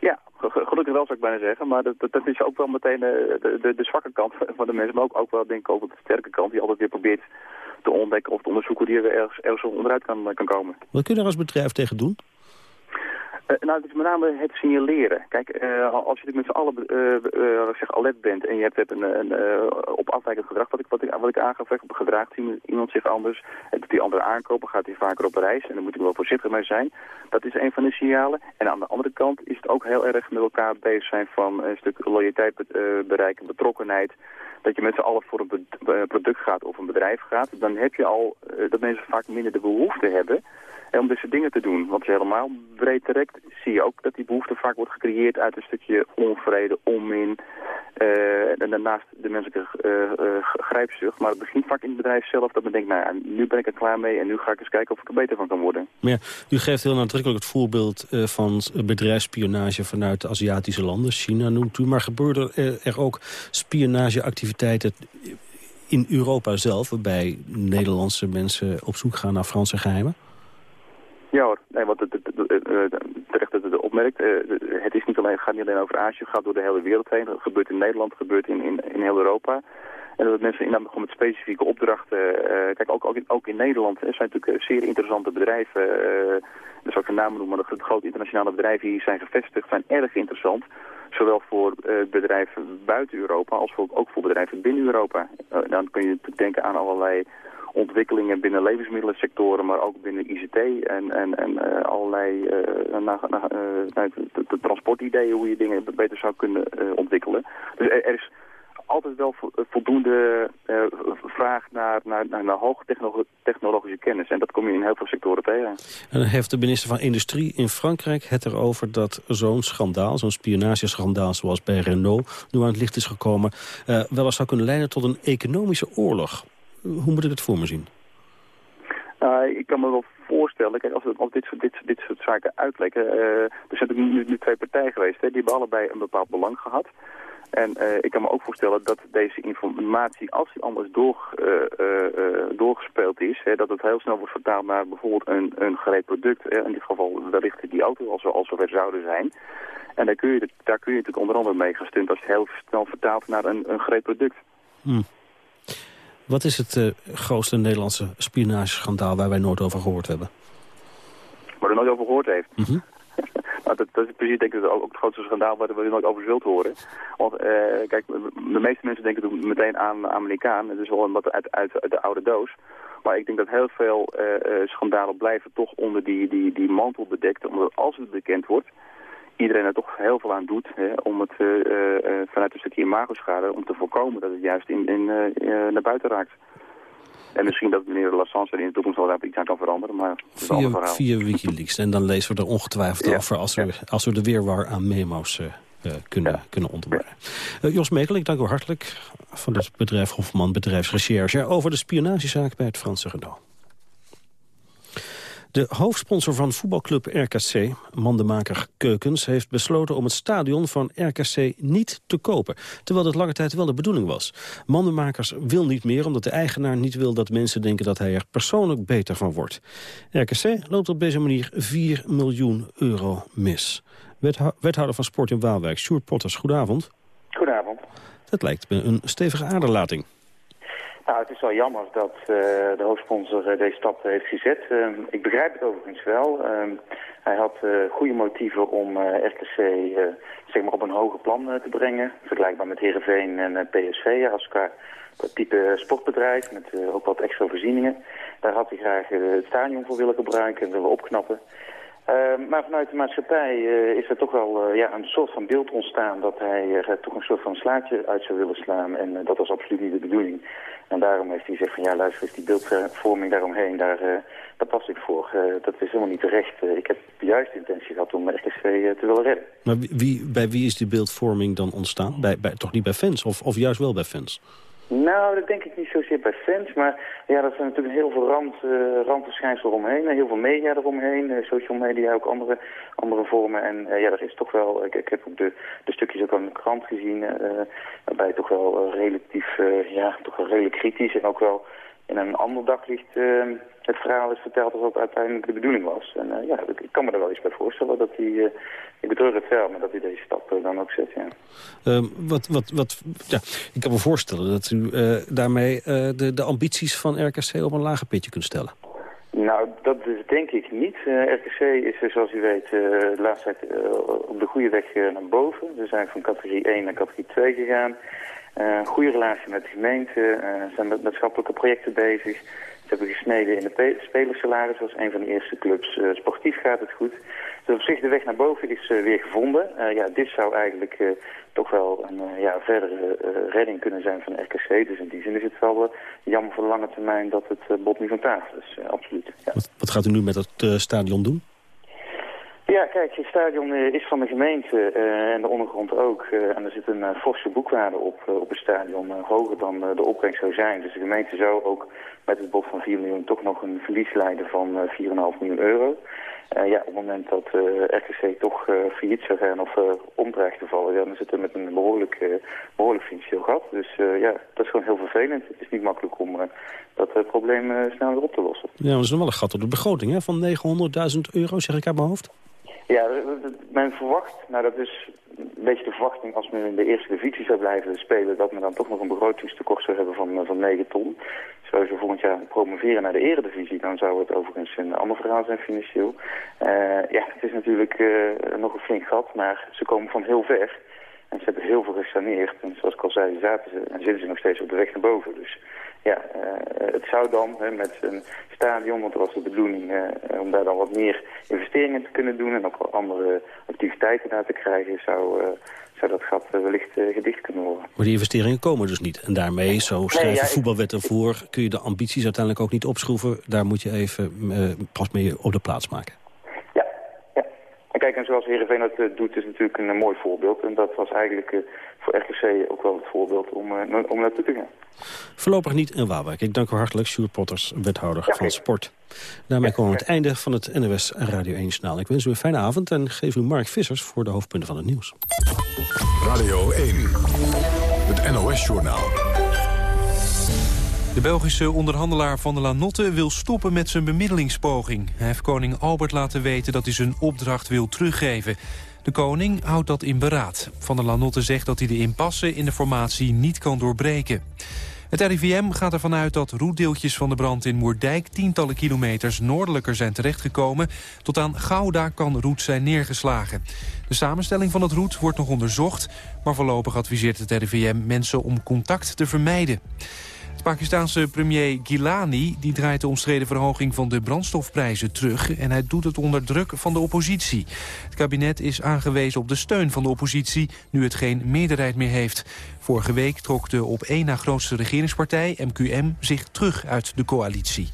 Ja, gelukkig wel zou ik bijna zeggen. Maar dat, dat is ook wel meteen de, de, de zwakke kant van de mensen. Maar ook, ook wel denk ik ook de sterke kant die altijd weer probeert te ontdekken of te onderzoeken die er ergens, ergens onderuit kan, kan komen. Wat kun je daar als bedrijf tegen doen? Uh, nou, het is met name het signaleren. Kijk, uh, als je met z'n allen uh, zeg, alert bent en je hebt, hebt een, een op afwijkend gedrag, wat ik, wat ik, wat ik aangaf, gedraagt iemand zich anders, doet die andere aankopen, gaat hij vaker op reis en dan moet ik wel voorzichtig mee zijn. Dat is een van de signalen. En aan de andere kant is het ook heel erg met elkaar bezig zijn van een stuk loyaliteit bereiken, betrokkenheid, dat je met z'n allen voor een product gaat of een bedrijf gaat, dan heb je al dat mensen vaak minder de behoefte hebben om dit soort dingen te doen. Want helemaal breed trekt, zie je ook dat die behoefte vaak wordt gecreëerd uit een stukje onvrede, onmin. Uh, en daarnaast de menselijke uh, uh, grijpzucht. Maar het begint vaak in het bedrijf zelf dat men denkt, nou ja, nu ben ik er klaar mee en nu ga ik eens kijken of ik er beter van kan worden. Maar ja, u geeft heel nadrukkelijk het voorbeeld van bedrijfsspionage vanuit de Aziatische landen. China noemt u, maar gebeuren er, er ook spionageactiviteiten in Europa zelf, waarbij Nederlandse mensen op zoek gaan naar Franse geheimen? Ja hoor, nee, want het, het, het, terecht dat het opmerkt, het, is niet alleen, het gaat niet alleen over Azië, het gaat door de hele wereld heen. Het gebeurt in Nederland, het gebeurt in, in, in heel Europa. En dat mensen inderdaad gewoon met specifieke opdrachten... Kijk, ook, ook, in, ook in Nederland er zijn natuurlijk zeer interessante bedrijven. Uh, dus ook geen namen noemen, maar de grote internationale bedrijven die zijn gevestigd zijn erg interessant. Zowel voor bedrijven buiten Europa als voor, ook voor bedrijven binnen Europa. dan kun je denken aan allerlei ontwikkelingen binnen levensmiddelensectoren, maar ook binnen ICT en, en, en allerlei uh, de, transportideeën, hoe je dingen beter zou kunnen ontwikkelen. Dus er, is altijd wel eh, voldoende vraag naar, naar, naar, naar hoge technologische kennis. En dat kom je in heel veel sectoren tegen. En dan heeft de minister van Industrie in Frankrijk het erover dat zo'n schandaal, zo'n spionageschandaal zoals bij Renault nu aan het licht is gekomen, wel eens zou kunnen leiden tot een economische oorlog. Hoe moet ik het voor me zien? Uh, ik kan me wel voorstellen, kijk, als, we, als dit, soort, dit, dit soort zaken uitlekken... Uh, er zijn nu, nu twee partijen geweest, hè, die hebben allebei een bepaald belang gehad. En uh, ik kan me ook voorstellen dat deze informatie, als die anders door, doorgespeeld is, hè, dat het heel snel wordt vertaald naar bijvoorbeeld een, een gereed product. Hè, in dit geval wellicht die auto, als we, als we zouden zijn. En daar kun, je, daar kun je natuurlijk onder andere mee gestunt als je het heel snel vertaalt naar een, een gereed product. Hmm. Wat is het grootste Nederlandse spionageschandaal waar wij nooit over gehoord hebben? Waar u nooit over gehoord heeft? Mm nou, dat, dat, is precies denk ik ook het grootste schandaal waar je nooit over zult horen. Want uh, kijk, de meeste mensen denken meteen aan Amerikaan. Het is wel wat uit, uit, de oude doos. Maar ik denk dat heel veel uh, schandalen blijven toch onder die, die, die mantel bedekt. Omdat als het bekend wordt, iedereen er toch heel veel aan doet hè, om het uh, vanuit een stukje imagoschade om te voorkomen dat het juist in, in, naar buiten raakt. En misschien dat meneer Lassans er in de toekomst wel iets aan kan veranderen. Maar via, via Wikileaks. En dan lezen we er ongetwijfeld over als we, als we de weerwar aan memo's kunnen, ja. kunnen Jos Mekel, ik dank u hartelijk van het bedrijf Hofman Bedrijfsrecherche... over de spionagezaak bij het Franse Renault. De hoofdsponsor van voetbalclub RKC, Mandemaker Keukens... heeft besloten om het stadion van RKC niet te kopen. Terwijl het lange tijd wel de bedoeling was. Mandenmakers wil niet meer omdat de eigenaar niet wil dat mensen denken... dat hij er persoonlijk beter van wordt. RKC loopt op deze manier 4 miljoen euro mis. Wethouder van Sport in Waalwijk, Sjoerd Potters, goedenavond. Goedenavond. Dat lijkt me een stevige aderlating. Nou, het is wel jammer dat uh, de hoofdsponsor uh, deze stap heeft gezet. Uh, ik begrijp het overigens wel. Ehm, hij had goede motieven om RKC zeg maar op een hoger plan te brengen. Vergelijkbaar met Heerenveen en PSV als qua type sportbedrijf met ook wat extra voorzieningen. Daar had hij graag het stadion voor willen gebruiken en willen opknappen. Uh, maar vanuit de maatschappij uh, is er toch wel uh, ja, een soort van beeld ontstaan dat hij er toch een soort van slaatje uit zou willen slaan. En dat was absoluut niet de bedoeling. En daarom heeft hij gezegd van ja luister eens die beeldvorming daaromheen, daar, daar pas ik voor. dat is helemaal niet terecht. ik heb de intentie gehad om RKC te willen redden. Maar wie, bij wie is die beeldvorming dan ontstaan? Bij, bij, toch niet bij fans of, of juist wel bij fans? Nou, dat denk ik niet zozeer bij fans, maar ja, dat zijn natuurlijk heel veel rand, uh, randverschijnselen omheen. Heel veel media eromheen, uh, social media, ook andere, andere vormen. En ja, dat is toch wel, ik, ik heb ook de, de stukjes ook aan de krant gezien, waarbij toch wel relatief, ja, toch wel redelijk kritisch en ook wel in een ander daglicht het verhaal is verteld als dat uiteindelijk de bedoeling was. En uh, ja, ik kan me er wel iets bij voorstellen dat hij, uh, ik betreur het wel, maar dat hij deze stap uh, dan ook zet, ja. Ehm, wat, wat, wat, ja. Ik kan me voorstellen dat u daarmee de, de ambities van RKC op een lager pitje kunt stellen. Nou, dat denk ik niet. RKC is, zoals u weet, de laatste tijd op de goede weg naar boven. We zijn van categorie 1 naar categorie 2 gegaan. Een goede relatie met de gemeente, zijn met maatschappelijke projecten bezig. Ze hebben gesneden in de spelerssalaris als een van de eerste clubs. Uh, sportief gaat het goed. Dus op zich de weg naar boven is weer gevonden. Ja, dit zou eigenlijk toch wel een ja, verdere redding kunnen zijn van RKC. Dus in die zin is het wel jammer voor de lange termijn dat het bod nu van tafel is. absoluut. Ja. Wat, wat, gaat u nu met het stadion doen? Ja, kijk, het stadion is van de gemeente en de ondergrond ook. en er zit een forse boekwaarde op, op het stadion, hoger dan de opbrengst zou zijn. Dus de gemeente zou ook met het bod van 4 miljoen toch nog een verlies leiden van 4,5 miljoen euro. Uh, ja, op het moment dat uh, RKC toch uh, failliet zou gaan of om te vallen, dan zitten we met een behoorlijk, behoorlijk financieel gat. Dus ja, dat is gewoon heel vervelend. Het is niet makkelijk om dat probleem snel weer op te lossen. Ja, is nog wel een gat op de begroting hè, van 900.000 euro, zeg ik uit mijn hoofd. Ja, men verwacht, nou dat is een beetje de verwachting als men in de eerste divisie zou blijven spelen, dat men dan toch nog een begrotingstekort zou hebben van, van 9 ton. Zou ze volgend jaar promoveren naar de eredivisie, dan zou het overigens een ander verhaal zijn financieel. Uh, ja, het is natuurlijk uh, nog een flink gat, maar ze komen van heel ver. En ze hebben heel veel gesaneerd. En zoals ik al zei, zaten ze en zitten ze nog steeds op de weg naar boven. Dus ja, uh, het zou dan hè, met een stadion, want dat was de bedoeling uh, om daar dan wat meer investeringen te kunnen doen en ook andere activiteiten naar te krijgen, zou, uh, zou dat gat wellicht gedicht kunnen worden. Maar die investeringen komen dus niet. En daarmee, zo schrijven nee, ja, voetbalwetten voor, kun je de ambities uiteindelijk ook niet opschroeven. Daar moet je even pas mee op de plaats maken. En kijk, en zoals Heerenveen dat doet, is natuurlijk een mooi voorbeeld. En dat was eigenlijk voor RKC ook wel het voorbeeld om, om naartoe te gaan. Voorlopig niet in Waalwijk. Ik dank u hartelijk, Sjoerd Potters, wethouder ja, van Sport. Daarmee komen we aan het einde van het NOS Radio 1 Journaal. Ik wens u een fijne avond en geef u Mark Vissers voor de hoofdpunten van het nieuws. Radio 1, het NOS Journaal. De Belgische onderhandelaar Van der Lanotte wil stoppen met zijn bemiddelingspoging. Hij heeft koning Albert laten weten dat hij zijn opdracht wil teruggeven. De koning houdt dat in beraad. Van der Lanotte zegt dat hij de impasse in de formatie niet kan doorbreken. Het RIVM gaat ervan uit dat roetdeeltjes van de brand in Moerdijk... tientallen kilometers noordelijker zijn terechtgekomen. Tot aan Gouda kan roet zijn neergeslagen. De samenstelling van het roet wordt nog onderzocht... maar voorlopig adviseert het RIVM mensen om contact te vermijden. Pakistanse premier Gilani die draait de omstreden verhoging van de brandstofprijzen terug... en hij doet het onder druk van de oppositie. Het kabinet is aangewezen op de steun van de oppositie... nu het geen meerderheid meer heeft. Vorige week trok de op één na grootste regeringspartij, MQM, zich terug uit de coalitie.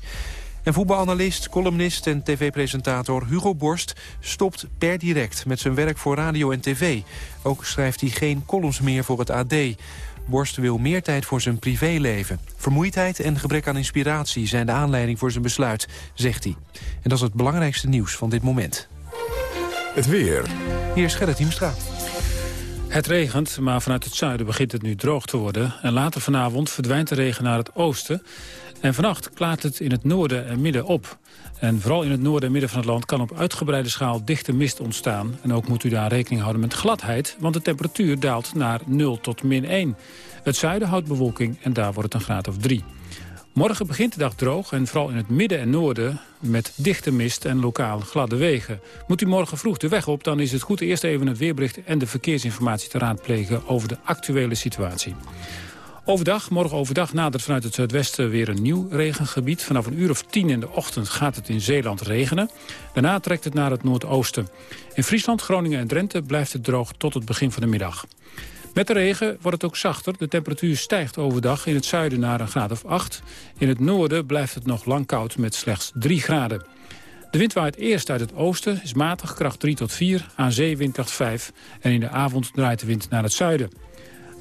En voetbalanalist, columnist en tv-presentator Hugo Borst stopt per direct met zijn werk voor radio en tv. Ook schrijft hij geen columns meer voor het AD. Borst wil meer tijd voor zijn privéleven. Vermoeidheid en gebrek aan inspiratie zijn de aanleiding voor zijn besluit, zegt hij. En dat is het belangrijkste nieuws van dit moment. Het weer. Hier is Gerrit Hiemstra. Het regent, maar vanuit het zuiden begint het nu droog te worden. En later vanavond verdwijnt de regen naar het oosten. En vannacht klaart het in het noorden en midden op. En vooral in het noorden en midden van het land kan op uitgebreide schaal dichte mist ontstaan. En ook moet u daar rekening houden met gladheid, want de temperatuur daalt naar 0 tot min 1. Het zuiden houdt bewolking en daar wordt het een graad of 3. Morgen begint de dag droog en vooral in het midden en noorden met dichte mist en lokaal gladde wegen. Moet u morgen vroeg de weg op, dan is het goed eerst even het weerbericht en de verkeersinformatie te raadplegen over de actuele situatie. Overdag, morgen overdag nadert vanuit het zuidwesten weer een nieuw regengebied. Vanaf een uur of tien in de ochtend gaat het in Zeeland regenen. Daarna trekt het naar het noordoosten. In Friesland, Groningen en Drenthe blijft het droog tot het begin van de middag. Met de regen wordt het ook zachter. De temperatuur stijgt overdag in het zuiden naar een graad of 8. In het noorden blijft het nog lang koud met slechts 3 graden. De wind waait eerst uit het oosten, is matig, kracht 3 tot 4, aan zee windkracht 5. En in de avond draait de wind naar het zuiden.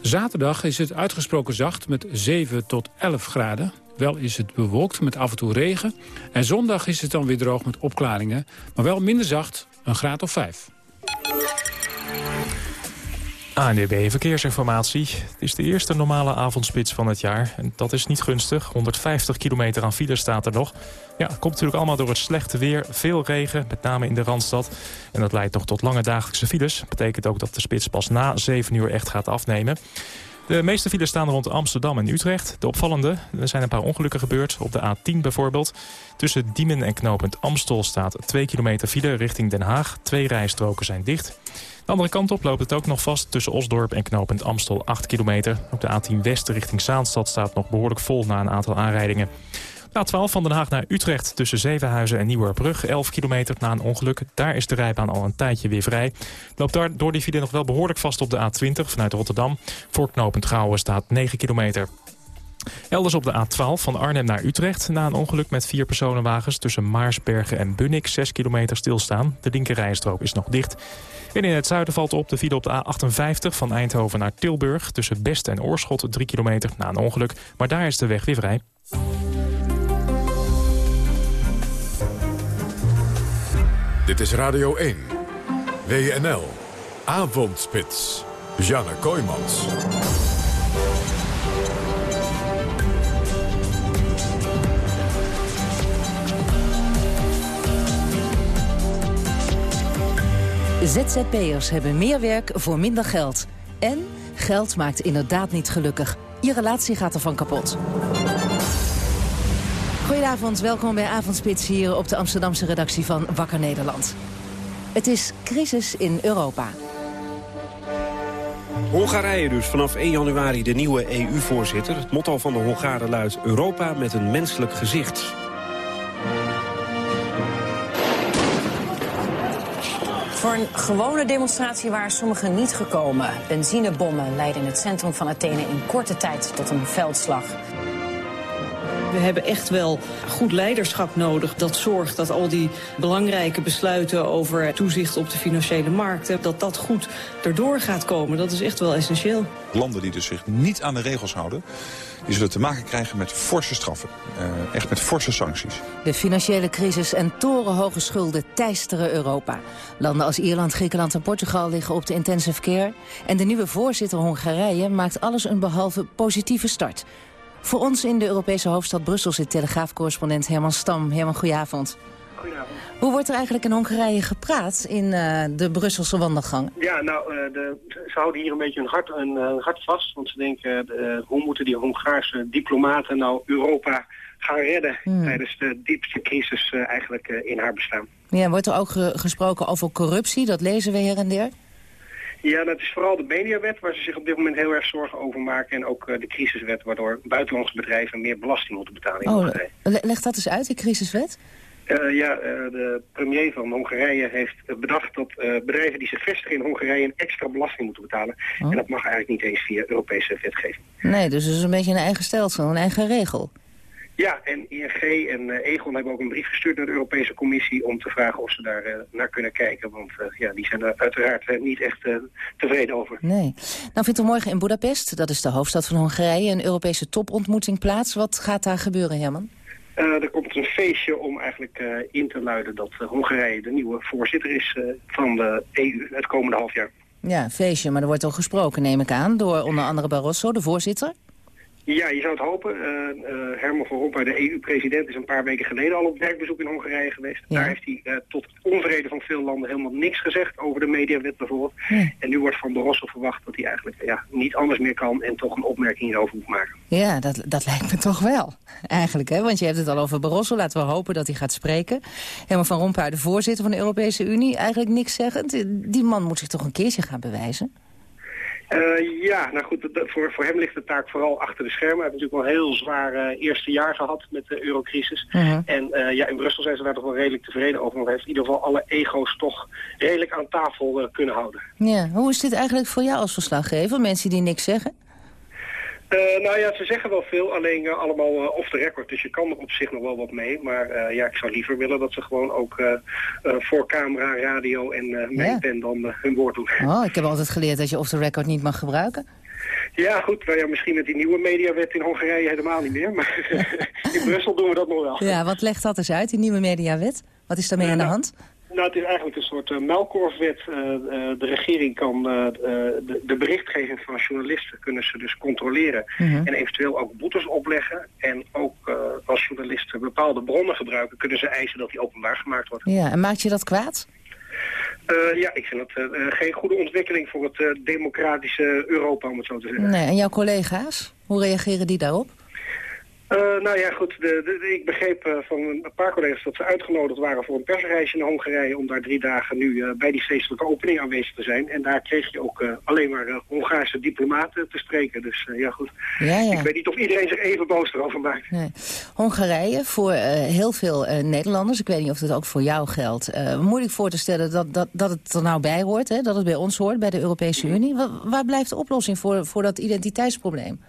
Zaterdag is het uitgesproken zacht met 7 tot 11 graden. Wel is het bewolkt met af en toe regen. En zondag is het dan weer droog met opklaringen. Maar wel minder zacht, een graad of 5. ANDB Verkeersinformatie. Het is de eerste normale avondspits van het jaar. En dat is niet gunstig. 150 kilometer aan file staat er nog. Ja, komt natuurlijk allemaal door het slechte weer. Veel regen, met name in de Randstad. En dat leidt toch tot lange dagelijkse files. Betekent ook dat de spits pas na 7 uur echt gaat afnemen. De meeste files staan rond Amsterdam en Utrecht. De opvallende, er zijn een paar ongelukken gebeurd. Op de A10 bijvoorbeeld. Tussen Diemen en knooppunt Amstel staat 2 kilometer file richting Den Haag. Twee rijstroken zijn dicht. De andere kant op loopt het ook nog vast tussen Osdorp en knooppunt Amstel 8 kilometer. Op de A10 West richting Zaanstad staat nog behoorlijk vol na een aantal aanrijdingen. A12 van Den Haag naar Utrecht tussen Zevenhuizen en Nieuwerbrug. 11 kilometer na een ongeluk. Daar is de rijbaan al een tijdje weer vrij. Loopt daar door die file nog wel behoorlijk vast op de A20 vanuit Rotterdam. Voor knooppunt Gouwen staat 9 kilometer. Elders op de A12 van Arnhem naar Utrecht... na een ongeluk met vier personenwagens tussen Maarsbergen en Bunnik... 6 kilometer stilstaan. De linkerrijstrook is nog dicht. En in het zuiden valt op de file op de A58 van Eindhoven naar Tilburg... tussen Best en Oorschot 3 kilometer na een ongeluk. Maar daar is de weg weer vrij. Is Radio 1. WNL. Avondspits. Janne Kooijmans. ZZP'ers hebben meer werk voor minder geld. En geld maakt inderdaad niet gelukkig. Je relatie gaat ervan kapot. Goedenavond, welkom bij Avondspits hier op de Amsterdamse redactie van Wakker Nederland. Het is crisis in Europa. Hongarije dus vanaf 1 januari de nieuwe EU-voorzitter. Het motto van de Hongaren luidt Europa met een menselijk gezicht. Voor een gewone demonstratie waren sommigen niet gekomen. Benzinebommen leidden in het centrum van Athene in korte tijd tot een veldslag. We hebben echt wel goed leiderschap nodig. Dat zorgt dat al die belangrijke besluiten over toezicht op de financiële markten... dat dat goed erdoor gaat komen. Dat is echt wel essentieel. Landen die dus zich niet aan de regels houden... die zullen te maken krijgen met forse straffen. Uh, echt met forse sancties. De financiële crisis en torenhoge schulden teisteren Europa. Landen als Ierland, Griekenland en Portugal liggen op de intensive care. En de nieuwe voorzitter Hongarije maakt alles een behalve positieve start. Voor ons in de Europese hoofdstad Brussel zit telegraafcorrespondent Herman Stam. Herman, goedenavond. Goedenavond. Hoe wordt er eigenlijk in Hongarije gepraat in uh, de Brusselse wandelgang? Ja, nou, uh, de, ze houden hier een beetje hun hart, een, uh, hart vast. Want ze denken, hoe moeten die Hongaarse diplomaten nou Europa gaan redden... Hmm. tijdens de diepste crisis eigenlijk in haar bestaan. Ja, wordt er ook ge gesproken over corruptie? Dat lezen we her en der. Ja, dat is vooral de mediawet waar ze zich op dit moment heel erg zorgen over maken. En ook uh, de crisiswet waardoor buitenlandse bedrijven meer belasting moeten betalen in oh, Hongarije. Leg dat eens uit, die crisiswet. Uh, ja, uh, de premier van Hongarije heeft bedacht dat bedrijven die zich vestigen in Hongarije een extra belasting moeten betalen. Oh. En dat mag eigenlijk niet eens via Europese wetgeving. Nee, dus het is een beetje een eigen stelsel, een eigen regel. Ja, en ING en uh, Egon hebben ook een brief gestuurd naar de Europese Commissie om te vragen of ze daar uh, naar kunnen kijken. Want uh, ja, die zijn er uiteraard niet echt tevreden over. Nee. Nou vindt er morgen in Budapest, dat is de hoofdstad van Hongarije, een Europese topontmoeting plaats. Wat gaat daar gebeuren, Herman? er komt een feestje om eigenlijk in te luiden dat Hongarije de nieuwe voorzitter is van de EU het komende half jaar. Ja, feestje, maar er wordt al gesproken, neem ik aan, door onder andere Barroso, de voorzitter. Ja, je zou het hopen. Uh, uh, Herman van Rompuy, de EU-president, is een paar weken geleden al op werkbezoek in Hongarije geweest. Ja. Daar heeft hij uh, tot onvrede van veel landen helemaal niks gezegd over de mediawet bijvoorbeeld. Ja. En nu wordt van Barroso verwacht dat hij eigenlijk ja, niet anders meer kan en toch een opmerking hierover moet maken. Ja, dat, dat lijkt me toch wel. Eigenlijk, hè? want je hebt het al over Barroso. Laten we hopen dat hij gaat spreken. Herman van Rompuy, de voorzitter van de Europese Unie, eigenlijk niks zeggend. Die man moet zich toch een keertje gaan bewijzen? Uh, ja, nou goed, dat, voor, voor hem ligt de taak vooral achter de schermen. Hij heeft natuurlijk wel een heel zwaar uh, eerste jaar gehad met de eurocrisis. Uh -huh. En uh, ja, in Brussel zijn ze daar toch wel redelijk tevreden over. Want hij heeft in ieder geval alle ego's toch redelijk aan tafel kunnen houden. Ja, hoe is dit eigenlijk voor jou als verslaggever? Mensen die niks zeggen? Uh, nou ja, ze zeggen wel veel, alleen uh, allemaal uh, off the record. Dus je kan er op zich nog wel wat mee. Maar ja, ik zou liever willen dat ze gewoon ook voor camera, radio en mijn ja. pen dan hun woord doen. Oh, ik heb altijd geleerd dat je off the record niet mag gebruiken. Ja, goed. Nou ja, misschien met die nieuwe mediawet in Hongarije helemaal niet meer. Maar in Brussel doen we dat nog wel. Ja, wat legt dat eens uit, die nieuwe mediawet? Wat is daarmee aan de hand? Nou, het is eigenlijk een soort uh, melkkorfwet. De regering kan de, de, berichtgeving van journalisten kunnen ze dus controleren. Mhm. En eventueel ook boetes opleggen. En ook als journalisten bepaalde bronnen gebruiken... kunnen ze eisen dat die openbaar gemaakt worden. Ja, en maakt je dat kwaad? ja, ik vind dat geen goede ontwikkeling voor het democratische Europa, om het zo te zeggen. Nee, en jouw collega's, hoe reageren die daarop? Uh, nou ja, goed. De, de, ik begreep uh, van een paar collega's dat ze uitgenodigd waren voor een persreisje naar Hongarije... om daar drie dagen nu uh, bij die feestelijke opening aanwezig te zijn. En daar kreeg je ook alleen maar Hongaarse diplomaten te spreken. Dus ja, goed. Ja, ja. Ik weet niet of iedereen zich even boos erover maakt. Nee. Hongarije, voor heel veel Nederlanders, ik weet niet of dat ook voor jou geldt... moeilijk voor te stellen dat, dat, dat het er nou bij hoort, hè, dat het bij ons hoort, bij de Europese Unie. Waar, waar blijft de oplossing voor, voor dat identiteitsprobleem?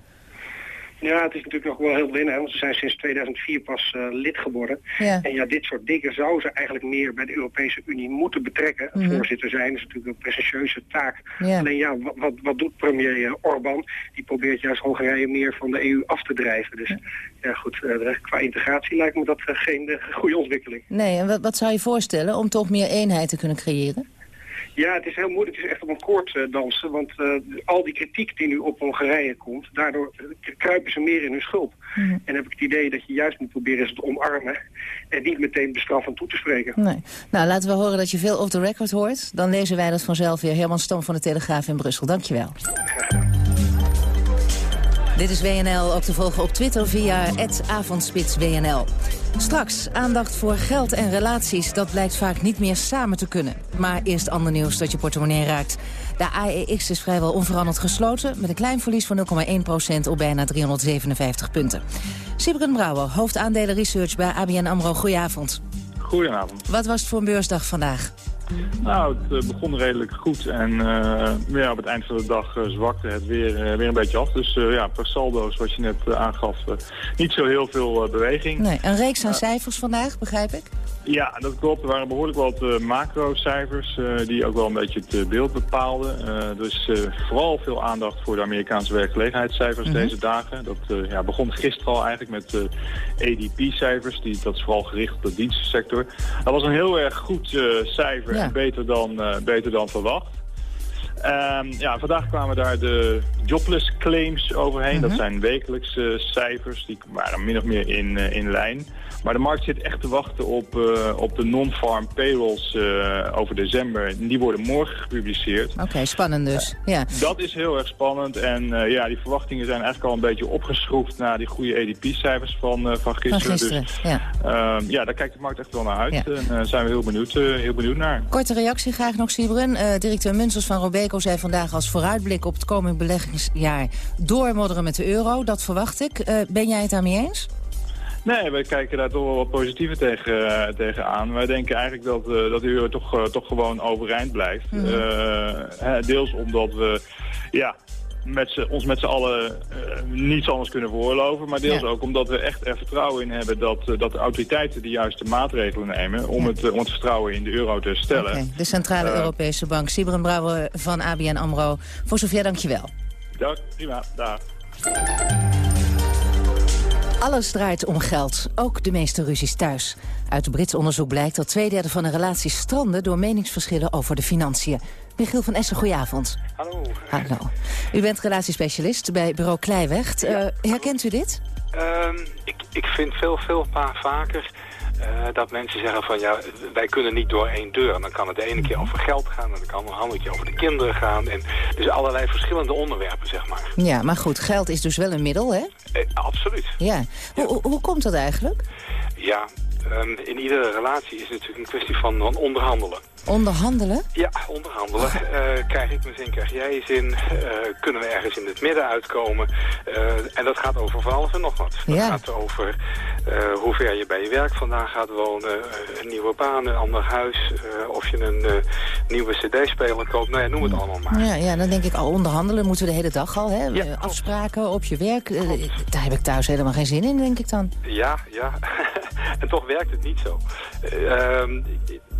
Ja, het is natuurlijk nog wel heel winnen, want ze zijn sinds 2004 pas uh, lid geworden. Ja. En ja, dit soort dingen zou ze eigenlijk meer bij de Europese Unie moeten betrekken. Mhm. Voorzitter zijn is natuurlijk een prestigieuze taak. Ja. Alleen ja, wat, wat, wat doet premier uh, Orbán? Die probeert juist Hongarije meer van de EU af te drijven. Dus ja, goed, uh, qua integratie lijkt me dat geen goede ontwikkeling. Nee, en wat, wat zou je voorstellen om toch meer eenheid te kunnen creëren? Ja, het is heel moeilijk. Het is echt op een koord uh, dansen. Want uh, al die kritiek die nu op Hongarije komt, daardoor kruipen ze meer in hun schulp. Mhm. En heb ik het idee dat je juist moet proberen ze te omarmen en niet meteen bestraffend toe te spreken. Nee. Nou, laten we horen dat je veel off the record hoort. Dan lezen wij dat vanzelf weer. Herman Stam van de Telegraaf in Brussel. Dankjewel. Dit is WNL, ook te volgen op Twitter via @avondspitswnl. Straks aandacht voor geld en relaties. Dat blijkt vaak niet meer samen te kunnen. Maar eerst ander nieuws dat je portemonnee raakt. De AEX is vrijwel onveranderd gesloten... met een klein verlies van 0,1% op bijna 357 punten. Sibren Brouwer, hoofdaandelen research bij ABN AMRO. Goedenavond. Goedenavond. Wat was het voor een beursdag vandaag? Nou, het eh, begon redelijk goed en uh, ja, op het eind van de dag uh, zwakte het weer, weer een beetje af. Dus ja, per saldo, zoals je net aangaf, niet zo heel veel beweging. Nee, een reeks aan cijfers vandaag, begrijp ik? Ja, dat klopt. Er waren behoorlijk wat macro-cijfers die ook wel een beetje het beeld bepaalden. Dus vooral veel aandacht voor de Amerikaanse werkgelegenheidscijfers mm -hmm. deze dagen. Dat ja, begon gisteren al eigenlijk met ADP-cijfers. Dat is vooral gericht op de dienstensector. Dat was een heel erg goed cijfer beter dan, beter dan verwacht. Um, ja, vandaag kwamen daar de jobless claims overheen. Dat zijn wekelijkse cijfers, die waren min of meer in, in lijn. Maar de markt zit echt te wachten op, uh, op de non-farm payrolls uh, over december. Die worden morgen gepubliceerd. Oké, okay, spannend dus. Ja. Dat is heel erg spannend. En ja, die verwachtingen zijn eigenlijk al een beetje opgeschroefd... naar die goede ADP-cijfers van, van gisteren. Van gisteren, dus, ja. ja, daar kijkt de markt echt wel naar uit. Ja. En daar zijn we heel benieuwd, heel benieuwd naar. Korte reactie graag nog, Sibren. directeur Munsels van Robeco zei vandaag als vooruitblik... op het komend beleggingsjaar doormodderen met de euro. Dat verwacht ik. ben jij het daarmee eens? Nee, wij kijken daar toch wel wat positiever tegen, uh, tegenaan. Wij denken eigenlijk dat, uh, dat de euro toch, uh, toch gewoon overeind blijft. Mm -hmm. deels omdat we ja, met ons met z'n allen niets anders kunnen voorloven. Maar deels ja. ook omdat we echt er vertrouwen in hebben dat, dat de autoriteiten de juiste maatregelen nemen... om, ja. het, om het vertrouwen in de euro te herstellen. Okay. De Centrale Europese Bank, Sibren Brouwer van ABN AMRO. Voor zover dankjewel. Ja, prima. Dag. Alles draait om geld, ook de meeste ruzies thuis. Uit Brits onderzoek blijkt dat twee derde van de relaties stranden... door meningsverschillen over de financiën. Michiel van Essen, goedenavond. Hallo. Hallo. U bent relatiespecialist bij bureau Kleiweg. Ja. Uh, herkent u dit? Um, ik, ik vind veel, veel vaker uh, dat mensen zeggen van ja, wij kunnen niet door één deur. En dan kan het de ene keer over geld gaan en dan kan het een andere keer over de kinderen gaan. En dus allerlei verschillende onderwerpen, zeg maar. Ja, maar goed, geld is dus wel een middel, hè? Eh, absoluut. Ja. ja. Hoe, hoe komt dat eigenlijk? Ja, um, in iedere relatie is het natuurlijk een kwestie van onderhandelen. Onderhandelen? Ja, onderhandelen. Uh, krijg ik mijn zin, krijg jij je zin? Uh, kunnen we ergens in het midden uitkomen? Uh, en dat gaat over van alles en nog wat. Dat ja. gaat over hoe ver je bij je werk vandaan gaat wonen, een nieuwe baan, een ander huis, of je een nieuwe cd-speler koopt. Nou ja, noem het allemaal maar. Ja, ja, dan denk ik al onderhandelen moeten we de hele dag al. Hè? Ja, Afspraken op je werk, daar heb ik thuis helemaal geen zin in, denk ik dan. Ja, ja. en toch werkt het niet zo.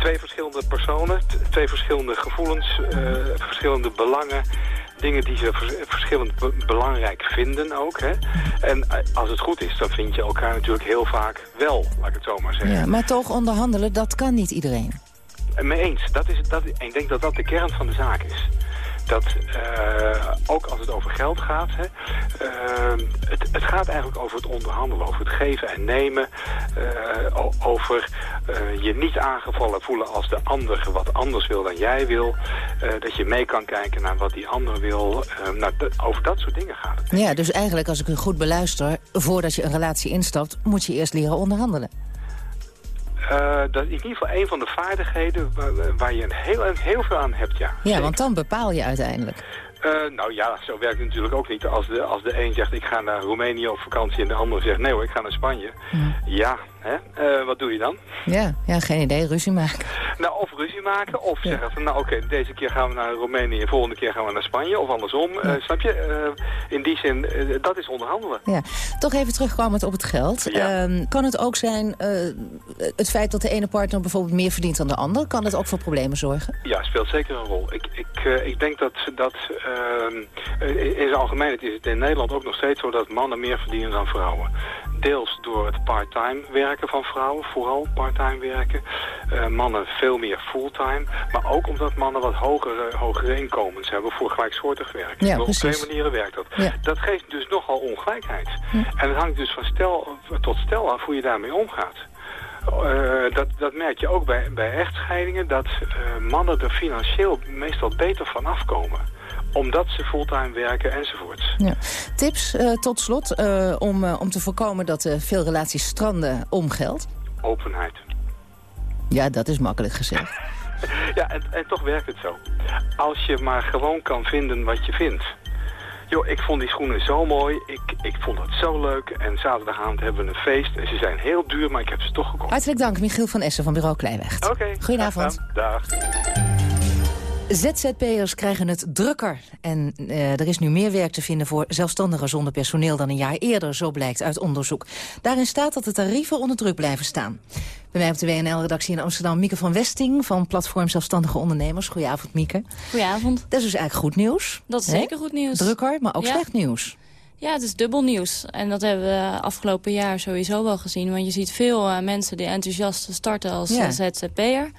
Twee verschillende personen, twee verschillende gevoelens, uh, verschillende belangen. Dingen die ze vers verschillend be belangrijk vinden ook. Hè? En als het goed is, dan vind je elkaar natuurlijk heel vaak wel, laat ik het zo maar zeggen. Ja, maar toch onderhandelen, dat kan niet iedereen. Mee eens. Dat is, dat, ik denk dat dat de kern van de zaak is dat uh, ook als het over geld gaat, hè, uh, het, het, gaat eigenlijk over het onderhandelen, over het geven en nemen, uh, over je niet aangevallen voelen als de ander wat anders wil dan jij wil, dat je mee kan kijken naar wat die ander wil, nou, over dat soort dingen gaat het. Ja, dus eigenlijk als ik u goed beluister, voordat je een relatie instapt, moet je eerst leren onderhandelen. Uh, dat is in ieder geval een van de vaardigheden waar, waar je een heel, heel veel aan hebt, ja. Ja, Zeker. want dan bepaal je uiteindelijk. Uh, nou ja, zo werkt het natuurlijk ook niet. Als de, als de een zegt ik ga naar Roemenië op vakantie en de ander zegt nee hoor, ik ga naar Spanje. Ja, ja hè? Uh, wat doe je dan? Ja, ja, geen idee, ruzie maken. Nou, of ruzie maken, of ja. zeggen van nou oké, okay, deze keer gaan we naar Roemenië, de volgende keer gaan we naar Spanje, of andersom. Ja. Uh, snap je? in die zin, dat is onderhandelen. Ja, toch even terugkomend op het geld. Ja. Ehm, kan het ook zijn, het feit dat de ene partner bijvoorbeeld meer verdient dan de ander, kan dat ook voor problemen zorgen? Ja, speelt zeker een rol. Ik, ik, ik denk dat... dat Uh, in zijn algemeenheid is het in Nederland ook nog steeds zo dat mannen meer verdienen dan vrouwen. Deels door het part-time werken van vrouwen, vooral part-time werken. Uh, mannen veel meer fulltime. Maar ook omdat mannen wat hogere, hogere inkomens hebben voor gelijksoortig werk. Ja, Op twee manieren werkt dat. Ja. Dat geeft dus nogal ongelijkheid. Ja. En het hangt dus van stel tot stel af hoe je daarmee omgaat. Uh, dat, dat merk je ook bij, bij echtscheidingen, dat uh, mannen er financieel meestal beter van afkomen omdat ze fulltime werken enzovoort. Ja. Tips uh, tot slot uh, om, uh, om te voorkomen dat veel relaties stranden om geld? Openheid. Ja, dat is makkelijk gezegd. ja, en, en toch werkt het zo. Als je maar gewoon kan vinden wat je vindt. Joh, ik vond die schoenen zo mooi. Ik, ik vond het zo leuk. En zaterdagavond hebben we een feest. En ze zijn heel duur, maar ik heb ze toch gekocht. Hartelijk dank, Michiel van Essen van Bureau Kleiweg. Oké. Goedenavond. Dag. ZZP'ers krijgen het drukker. En uh, er is nu meer werk te vinden voor zelfstandigen zonder personeel dan een jaar eerder, zo blijkt uit onderzoek. Daarin staat dat de tarieven onder druk blijven staan. Bij mij op de WNL-redactie in Amsterdam, Mieke van Westing van Platform Zelfstandige Ondernemers. Goedenavond, Mieke. Goedenavond. Dat is dus eigenlijk goed nieuws. Dat is zeker goed nieuws. Drukker, maar ook ja. slecht nieuws. Ja, het is dubbel nieuws. En dat hebben we afgelopen jaar sowieso wel gezien. Want je ziet veel uh, mensen die enthousiast starten als ja. ZZP'er.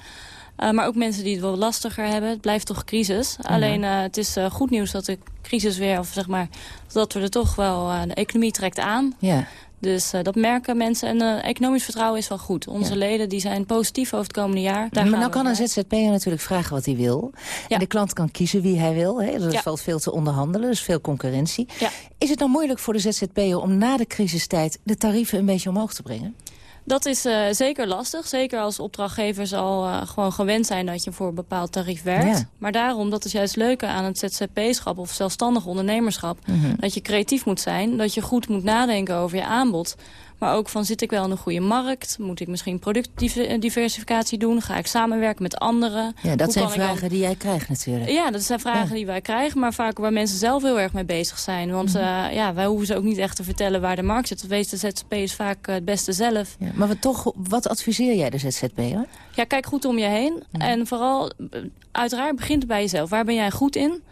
Uh, maar ook mensen die het wel lastiger hebben. Het blijft toch crisis. Ja. Alleen uh, het is uh, goed nieuws dat de crisis weer, of zeg maar, dat we er toch wel, de economie trekt aan. Ja. Dus dat merken mensen. En economisch vertrouwen is wel goed. Onze ja. leden die zijn positief over het komende jaar. Daar maar nou kan een ZZP'er natuurlijk vragen wat hij wil. En de klant kan kiezen wie hij wil. Hè? Er valt veel te onderhandelen, dus veel concurrentie. Is het nou moeilijk voor de ZZP'er om na de crisistijd de tarieven een beetje omhoog te brengen? Dat is uh, zeker lastig. Zeker als opdrachtgevers al uh, gewoon gewend zijn dat je voor een bepaald tarief werkt. Ja. Maar daarom, dat is juist leuke aan het ZZP-schap of zelfstandig ondernemerschap. Mhm. Mm -hmm. Dat je creatief moet zijn, dat je goed moet nadenken over je aanbod. Maar ook van, zit ik wel in een goede markt? Moet ik misschien productdiversificatie doen? Ga ik samenwerken met anderen? Ja, dat Hoe zijn vragen dan... die jij krijgt natuurlijk. Ja, dat zijn vragen ja. die wij krijgen, maar vaak waar mensen zelf heel erg mee bezig zijn. Want Mhm. uh, ja, wij hoeven ze ook niet echt te vertellen waar de markt zit. Dat weet de ZZP'ers vaak uh, het beste zelf. Ja, maar wat, toch, wat adviseer jij de ZZP'er? Ja, kijk goed om je heen. Mhm. En vooral, uiteraard begint het bij jezelf. Waar ben jij goed in?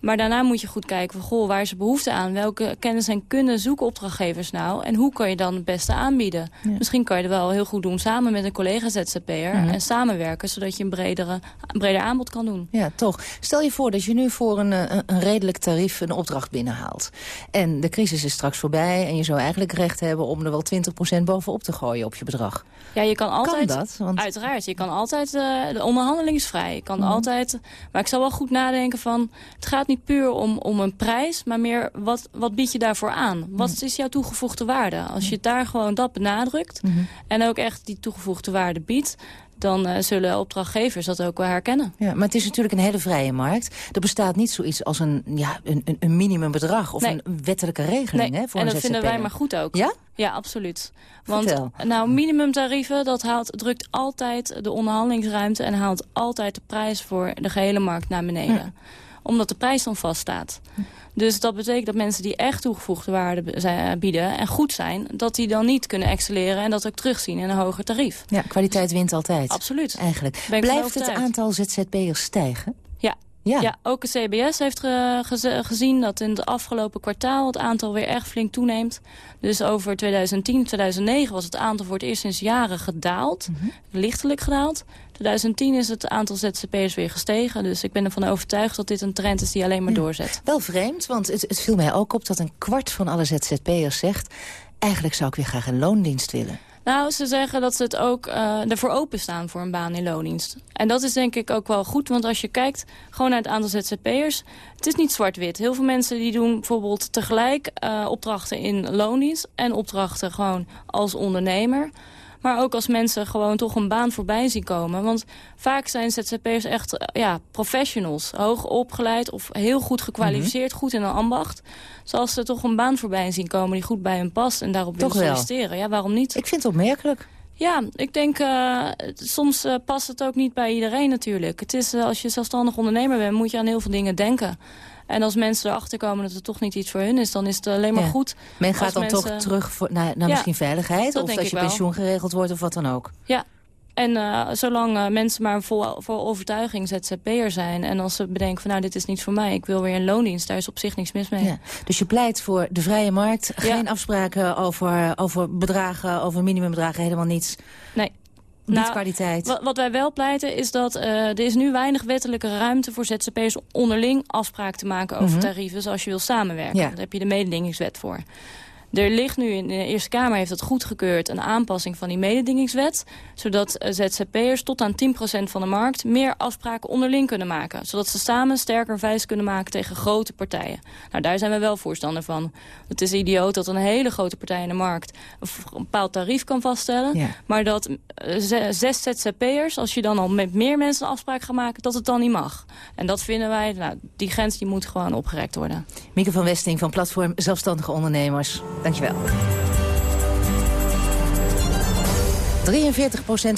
Maar daarna moet je goed kijken van, goh, waar is behoefte aan? Welke kennis en kunnen zoeken opdrachtgevers nou? En hoe kan je dan het beste aanbieden? Ja. Misschien kan je het wel heel goed doen samen met een collega ZZP'er. Mhm. En samenwerken, zodat je een, bredere, een breder aanbod kan doen. Ja, toch. Stel je voor dat je nu voor een, een, een redelijk tarief een opdracht binnenhaalt. En de crisis is straks voorbij en je zou eigenlijk recht hebben om er wel 20% bovenop te gooien op je bedrag. Ja, je kan altijd... Kan dat? Want... Uiteraard. Je kan altijd... Uh, de onderhandeling is vrij. Je kan Mhm. altijd... Maar ik zou wel goed nadenken van... Het gaat niet puur om, om een prijs, maar meer wat, wat bied je daarvoor aan? Wat Mhm. is jouw toegevoegde waarde? Als je daar gewoon dat benadrukt... Mhm. en ook echt die toegevoegde waarde biedt... dan uh, zullen opdrachtgevers dat ook wel herkennen. Ja, maar het is natuurlijk een hele vrije markt. Er bestaat niet zoiets als een, ja, een, een, een minimumbedrag of Nee. een wettelijke regeling Nee, hè, voor en een dat vinden wij maar goed ook. Ja? Ja, absoluut. Want Vertel. nou, minimumtarieven, dat haalt, drukt altijd de onderhandelingsruimte... en haalt altijd de prijs voor de gehele markt naar beneden. Omdat de prijs dan vaststaat. Dus dat betekent dat mensen die echt toegevoegde waarde zijn- bieden... en goed zijn, dat die dan niet kunnen excelleren... en dat ook terugzien in een hoger tarief. Ja, kwaliteit wint altijd. Absoluut. Eigenlijk. Blijft het aantal ZZP'ers stijgen? Ja. Ja. Ja. ook de CBS heeft ge- gezien dat in het afgelopen kwartaal het aantal weer echt flink toeneemt. Dus over 2010, 2009 was het aantal voor het eerst sinds jaren gedaald. Mhm. Lichtelijk gedaald. 2010 is het aantal ZZP'ers weer gestegen. Dus ik ben ervan overtuigd dat dit een trend is die alleen maar Ja. doorzet. Wel vreemd, want het, het viel mij ook op dat een kwart van alle ZZP'ers zegt... eigenlijk zou ik weer graag een loondienst willen. Nou, ze zeggen dat ze het ook uh, ervoor openstaan voor een baan in loondienst. En dat is denk ik ook wel goed, want als je kijkt gewoon naar het aantal ZZP'ers... het is niet zwart-wit. Heel veel mensen die doen bijvoorbeeld tegelijk uh, opdrachten in loondienst... en opdrachten gewoon als ondernemer... Maar ook als mensen gewoon toch een baan voorbij zien komen. Want vaak zijn ZZP'ers echt uh, ja, professionals. Hoog opgeleid of heel goed gekwalificeerd. Goed in een ambacht. Zoals ze toch een baan voorbij zien komen die goed bij hen past. En daarop Toch willen solliciteren. Ja, waarom niet? Ik vind het opmerkelijk. Ja, ik denk, uh, soms uh, past het ook niet bij iedereen natuurlijk. Het is, uh, als je zelfstandig ondernemer bent, moet je aan heel veel dingen denken. En als mensen erachter komen dat het toch niet iets voor hun is... dan is het alleen maar Ja. goed. Men gaat dan mensen... toch terug voor, naar, naar Ja, misschien veiligheid... dat of als je wel. pensioen geregeld wordt of wat dan ook. Ja, en uh, zolang uh, mensen maar vol, vol overtuiging ZZP'er zijn... en als ze bedenken van nou, dit is niet voor mij... ik wil weer een loondienst, daar is op zich niks mis mee. Ja. Dus je pleit voor de vrije markt. Geen afspraken over, over bedragen, over minimumbedragen, helemaal niets. Nee. Niet Nou, kwaliteit. Wat, wat wij wel pleiten is dat uh, er is nu weinig wettelijke ruimte voor ZZP'ers onderling afspraak te maken over Mhm. tarieven zoals je wil samenwerken. Ja. Daar heb je de mededingingswet voor. Er ligt nu in de Eerste Kamer, heeft dat goedgekeurd... een aanpassing van die mededingingswet. Zodat eh, ZZP'ers tot aan 10% van de markt... meer afspraken onderling kunnen maken. Zodat ze samen sterker vijs kunnen maken tegen grote partijen. Nou, daar zijn we wel voorstander van. Het is idioot dat een hele grote partij in de markt... een bepaald tarief kan vaststellen. Maar dat eh, zes ZZP'ers, als je dan al met meer mensen een afspraak gaat maken... dat het dan niet mag. En dat vinden wij, nou, die grens die moet gewoon opgerekt worden. Mieke van Westing van Platform Zelfstandige Ondernemers. Dankjewel. 43%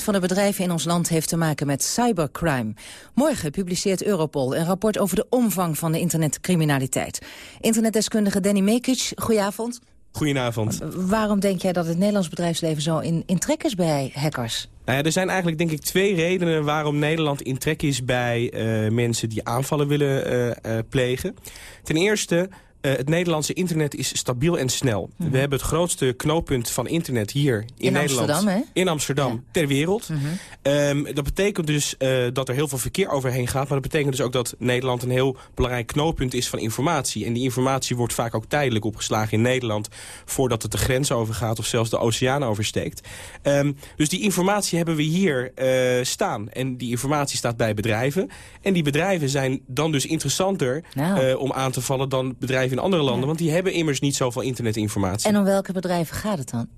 van de bedrijven in ons land heeft te maken met cybercrime. Morgen publiceert Europol een rapport over de omvang van de internetcriminaliteit. Internetdeskundige Danny Mekic, goedenavond. Goedenavond. Waarom denk jij dat het Nederlands bedrijfsleven zo in, in trek is bij hackers? Nou ja, er zijn eigenlijk denk ik twee redenen waarom Nederland in trek is bij uh, mensen die aanvallen willen uh, uh, plegen. Ten eerste uh, het Nederlandse internet is stabiel en snel. Mm -hmm. We hebben het grootste knooppunt van internet hier in, in Nederland. Amsterdam, hè? In Amsterdam, ja. ter wereld. Mm -hmm. um, dat betekent dus uh, dat er heel veel verkeer overheen gaat. Maar dat betekent dus ook dat Nederland een heel belangrijk knooppunt is van informatie. En die informatie wordt vaak ook tijdelijk opgeslagen in Nederland... voordat het de grens overgaat of zelfs de oceaan oversteekt. Um, dus die informatie hebben we hier uh, staan. En die informatie staat bij bedrijven. En die bedrijven zijn dan dus interessanter nou. om aan te vallen dan bedrijven in andere landen. Ja. Want die hebben immers niet zoveel internetinformatie. En om welke bedrijven gaat het dan?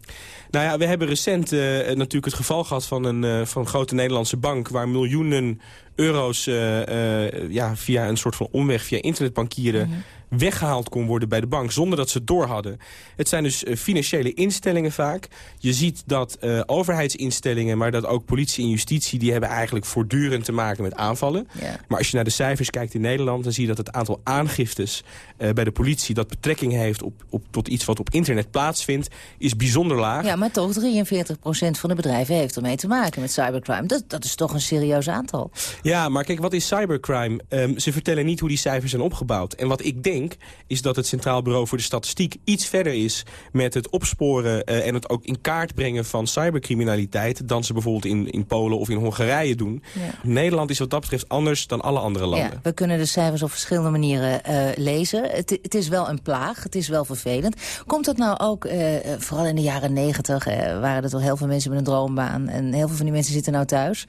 Nou ja, we hebben recent uh, natuurlijk het geval gehad van een, uh, van een grote Nederlandse bank... waar miljoenen euro's uh, ja, via een soort van omweg, via internetbankieren... Mm -hmm weggehaald kon worden bij de bank zonder dat ze het door hadden. Het zijn dus uh, financiële instellingen vaak. Je ziet dat uh, overheidsinstellingen, maar dat ook politie en justitie... die hebben eigenlijk voortdurend te maken met aanvallen. Ja. Maar als je naar de cijfers kijkt in Nederland... dan zie je dat het aantal aangiftes uh, bij de politie... dat betrekking heeft op, op, tot iets wat op internet plaatsvindt... is bijzonder laag. Ja, maar toch 43% van de bedrijven heeft ermee te maken met cybercrime. Dat, dat is toch een serieus aantal. Ja, maar kijk, wat is cybercrime? Um, ze vertellen niet hoe die cijfers zijn opgebouwd. En wat ik denk is dat het Centraal Bureau voor de Statistiek iets verder is met het opsporen uh, en het ook in kaart brengen van cybercriminaliteit dan ze bijvoorbeeld in, in Polen of in Hongarije doen. Ja. Nederland is wat dat betreft anders dan alle andere landen. Ja, we kunnen de cijfers op verschillende manieren uh, lezen. Het, het, is wel een plaag, het is wel vervelend. Komt dat nou ook, uh, vooral in de jaren negentig waren er toch heel veel mensen met een droombaan en heel veel van die mensen zitten nou thuis.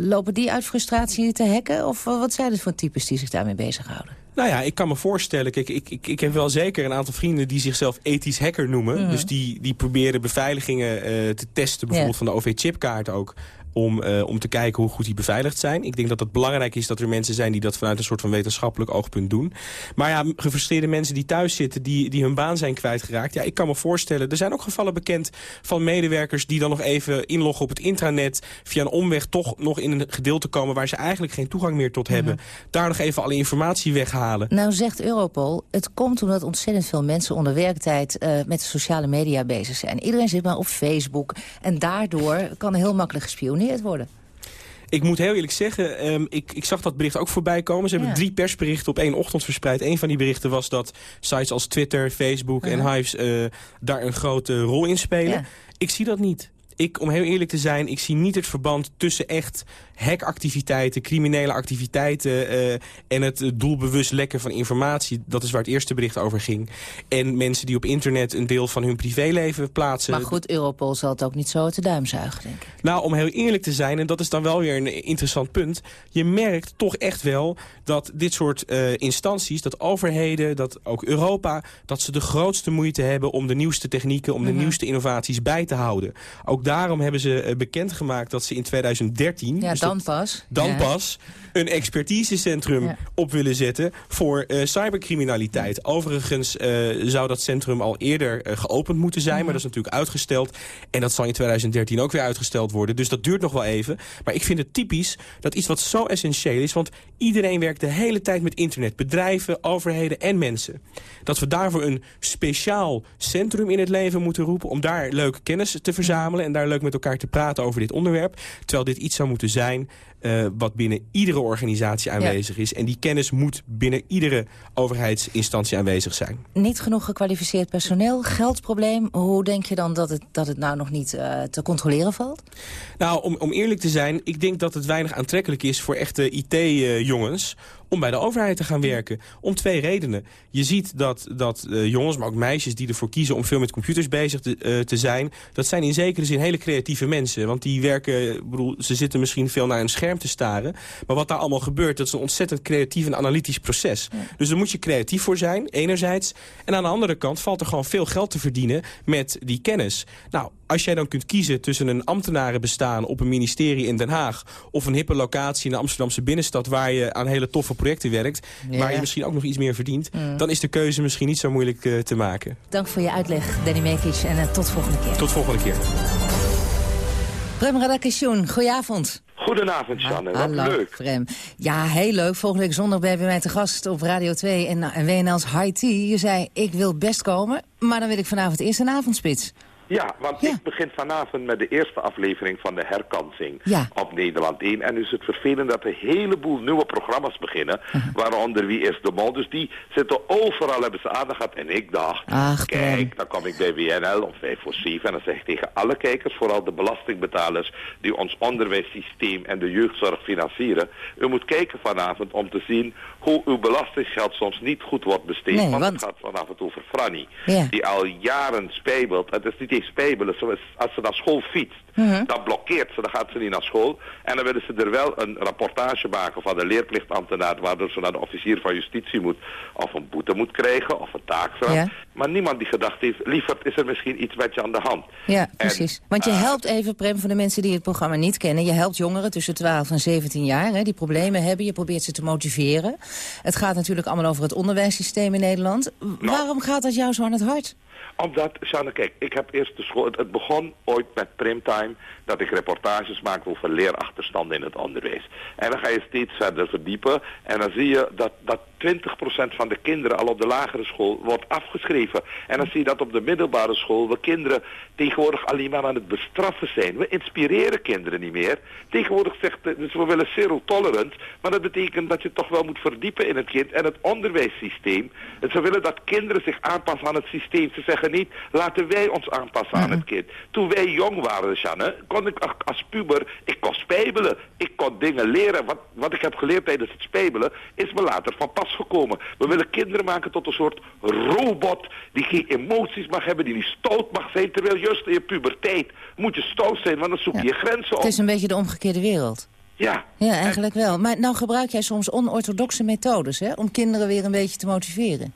lopen die uit frustratie te hacken of wat zijn het voor types die zich daarmee bezighouden? Nou ja, ik kan me voorstellen, kijk, ik, ik, ik heb wel zeker een aantal vrienden die zichzelf ethisch hacker noemen. Mhm. Dus die, die proberen beveiligingen uh, te testen, bijvoorbeeld Ja. van de OV-chipkaart ook. Om, uh, om te kijken hoe goed die beveiligd zijn. Ik denk dat het belangrijk is dat er mensen zijn die dat vanuit een soort van wetenschappelijk oogpunt doen. Maar ja, gefrustreerde mensen die thuis zitten, die, die hun baan zijn kwijtgeraakt. Ja, ik kan me voorstellen, er zijn ook gevallen bekend van medewerkers die dan nog even inloggen op het intranet. Via een omweg toch nog in een gedeelte komen waar ze eigenlijk geen toegang meer tot hebben. Daar nog even alle informatie weghalen. Nou zegt Europol, het komt omdat ontzettend veel mensen onder werktijd uh, met de sociale media bezig zijn. Iedereen zit maar op Facebook en daardoor kan heel makkelijk gespioneerd worden. Ik moet heel eerlijk zeggen, um, ik, ik zag dat bericht ook voorbij komen. Ze hebben Ja. drie persberichten op één ochtend verspreid. Een van die berichten was dat sites als Twitter, Facebook en Ja. Hives uh, daar een grote rol in spelen. Ja. Ik zie dat niet. Ik, om heel eerlijk te zijn, ik zie niet het verband tussen echt hackactiviteiten, criminele activiteiten uh, en het doelbewust lekken van informatie. Dat is waar het eerste bericht over ging. En mensen die op internet een deel van hun privéleven plaatsen. Maar goed, Europol zal het ook niet zo uit de duim zuigen, denk ik. Nou, om heel eerlijk te zijn, en dat is dan wel weer een interessant punt... je merkt toch echt wel dat dit soort uh, instanties, dat overheden, dat ook Europa... dat ze de grootste moeite hebben om de nieuwste technieken... om de Mhm. mm -hmm. nieuwste innovaties bij te houden. Ook daarom hebben ze uh, bekendgemaakt dat ze in 2013... Ja, dus dan pas. Dan ja. pas een expertisecentrum ja. op willen zetten voor uh, cybercriminaliteit. Overigens uh, zou dat centrum al eerder uh, geopend moeten zijn, maar dat is natuurlijk uitgesteld. En dat zal in 2013 ook weer uitgesteld worden. Dus dat duurt nog wel even. Maar ik vind het typisch dat iets wat zo essentieel is, want iedereen werkt de hele tijd met internet. Bedrijven, overheden en mensen. Dat we daarvoor een speciaal centrum in het leven moeten roepen om daar leuke kennis te verzamelen en daar leuk met elkaar te praten over dit onderwerp. Terwijl dit iets zou moeten zijn line eh, wat binnen iedere organisatie aanwezig is. En die kennis moet binnen iedere overheidsinstantie aanwezig zijn. Niet genoeg gekwalificeerd personeel, geldprobleem. Hoe denk je dan dat het, dat het nou nog niet uh, te controleren valt? Nou, om, om eerlijk te zijn, ik denk dat het weinig aantrekkelijk is voor echte IT-jongens om bij de overheid te gaan werken. Om twee redenen. Je ziet dat, dat uh, jongens, maar ook meisjes die ervoor kiezen om veel met computers bezig te, uh, te zijn... dat zijn in zekere zin hele creatieve mensen. Want die werken, bedoel, ze zitten misschien veel naar een scherm te staren. Maar wat daar allemaal gebeurt, dat is een ontzettend creatief en analytisch proces. Ja. Dus daar moet je creatief voor zijn, enerzijds. En aan de andere kant valt er gewoon veel geld te verdienen met die kennis. Nou, als jij dan kunt kiezen tussen een ambtenarenbestaan op een ministerie in Den Haag... of een hippe locatie in de Amsterdamse binnenstad... waar je aan hele toffe projecten werkt... Ja. waar je misschien ook nog iets meer verdient... Mm. dan is de keuze misschien niet zo moeilijk uh, te maken. Dank voor je uitleg, Danny Mekic. En uh, tot volgende keer. Tot volgende keer. Prem Radakishun, goedenavond. Goedenavond, Janne. Ha Hallo, leuk. Ja, heel leuk. Volgende week zondag ben je bij mij te gast op Radio 2 en, en WNL's High Tea. Je zei, ik wil best komen, maar dan wil ik vanavond eerst een avondspits. Ja, want ja. ik begin vanavond met de eerste aflevering van de herkansing ja. op Nederland 1. En nu is het vervelend dat er een heleboel nieuwe programma's beginnen, uh -huh. waaronder Wie is de Mol. Dus die zitten overal, hebben ze aandacht gehad. En ik dacht, Ach, kijk, dan kom ik bij WNL om 5 voor 7 en dan zeg ik tegen alle kijkers, vooral de belastingbetalers die ons onderwijssysteem en de jeugdzorg financieren. U moet kijken vanavond om te zien hoe uw belastinggeld soms niet goed wordt besteed. Nee, want, want het gaat vanavond over Franny, ja. die al jaren spijbelt. Het is niet eens spijbelen, zoals als ze naar school fietst. Uh -huh. Dan blokkeert ze, dan gaat ze niet naar school. En dan willen ze er wel een rapportage maken van de leerplichtambtenaar... waardoor ze naar de officier van justitie moet... of een boete moet krijgen, of een taakstraf. Ja. Maar niemand die gedacht heeft... lieverd, is er misschien iets met je aan de hand. Ja, precies. Want je uh, helpt even, Prem, voor de mensen die het programma niet kennen... je helpt jongeren tussen 12 en 17 jaar, hè, die problemen hebben. Je probeert ze te motiveren. Het gaat natuurlijk allemaal over het onderwijssysteem in Nederland. Nou. Waarom gaat dat jou zo aan het hart? Omdat, Sjanne, kijk, ik heb eerst de school... Het, begon ooit met primtime... dat ik reportages maakte over leerachterstanden in het onderwijs. En dan ga je steeds verder verdiepen... en dan zie je dat, dat 20% van de kinderen al op de lagere school wordt afgeschreven. En dan zie je dat op de middelbare school... we kinderen tegenwoordig alleen maar aan het bestraffen zijn. We inspireren kinderen niet meer. Tegenwoordig zegt... Dus we willen zero tolerance... maar dat betekent dat je toch wel moet verdiepen in het kind... en het onderwijssysteem. En ze willen dat kinderen zich aanpassen aan het systeem. Ze zeggen niet, laten wij ons aanpassen aan het kind. Toen wij jong waren, Janne, kon ik als puber, ik kon spijbelen. Ik kon dingen leren. Wat, wat ik heb geleerd tijdens het spijbelen, is me later van pas We willen kinderen maken tot een soort robot die geen emoties mag hebben, die niet stout mag zijn. Terwijl juist in je puberteit moet je stout zijn, want dan zoek je Ja. je grenzen op. Het is een beetje de omgekeerde wereld. Ja. Ja, eigenlijk wel. Maar nou gebruik jij soms onorthodoxe methodes, hè? Om kinderen weer een beetje te motiveren.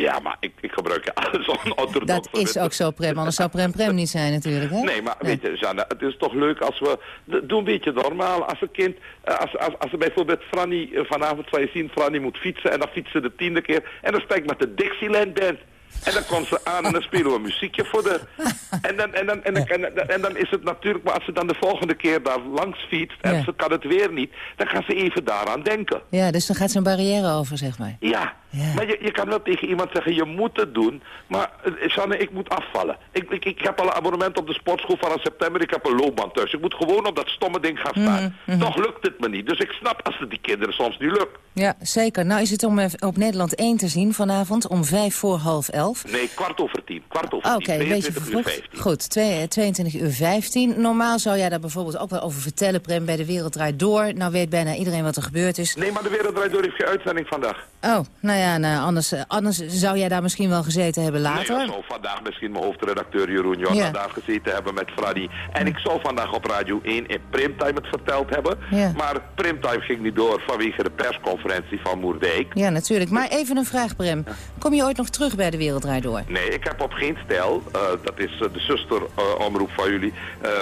Ja, maar ik, ik gebruik alles onorthodox. Dat is ook zo, Prem. Anders zou Prem Prem niet zijn natuurlijk, hè? Nee, maar weet je, Janne, het is toch leuk als we... Doe een beetje normaal. Als een kind... eh, Als, als, als er bijvoorbeeld Franny... eh, Vanavond zal je zien, Franny moet fietsen... en dan fietsen ze de tiende keer... en dan ik met de Dixieland Band... En dan komt ze aan en dan spelen we een muziekje voor de... En dan, en, dan, en, dan, en, dan, en dan is het natuurlijk... Maar als ze dan de volgende keer daar langs fietst... en Ja. ze kan het weer niet... dan gaan ze even daaraan denken. Ja, dus dan gaat zo'n barrière over, zeg maar. Ja, maar je, je kan wel tegen iemand zeggen, je moet het doen. Maar eh, Sanne, ik moet afvallen. Ik, ik, ik heb al een abonnement op de sportschool vanaf september. Ik heb een loopband thuis. Ik moet gewoon op dat stomme ding gaan staan. Mhm, Toch lukt het me niet. Dus ik snap als het die kinderen soms niet lukt. Ja, zeker. Nou is het om eh, op Nederland 1 te zien vanavond om vijf voor half elf. Nee, kwart over tien. Kwart over Oké, tien. een beetje 22 uur vroeg. 15. Goed, twee- eh, 22 uur 15. Normaal zou jij daar bijvoorbeeld ook wel over vertellen, Prem, bij De Wereld Draait Door. Nou weet bijna iedereen wat er gebeurd is. Nee, maar de wereld draait door heeft geen uitzending vandaag. Oh, nou ja, nou, anders, eh, anders zou jij daar misschien wel gezeten hebben later. Nee, ik zou vandaag misschien mijn hoofdredacteur Jeroen Jorna Ja. daar gezeten hebben met Fraddy. En ik zou vandaag op Radio 1 in Primtime het verteld hebben. Ja. Maar Primtime ging niet door vanwege de persconferentie van Moerdijk. Ja, natuurlijk. Maar even een vraag, Prem. Kom je ooit nog terug bij De Wereld Draait Door? Nee, ik heb op geen stijl, eh, dat is eh, de zusteromroep van jullie,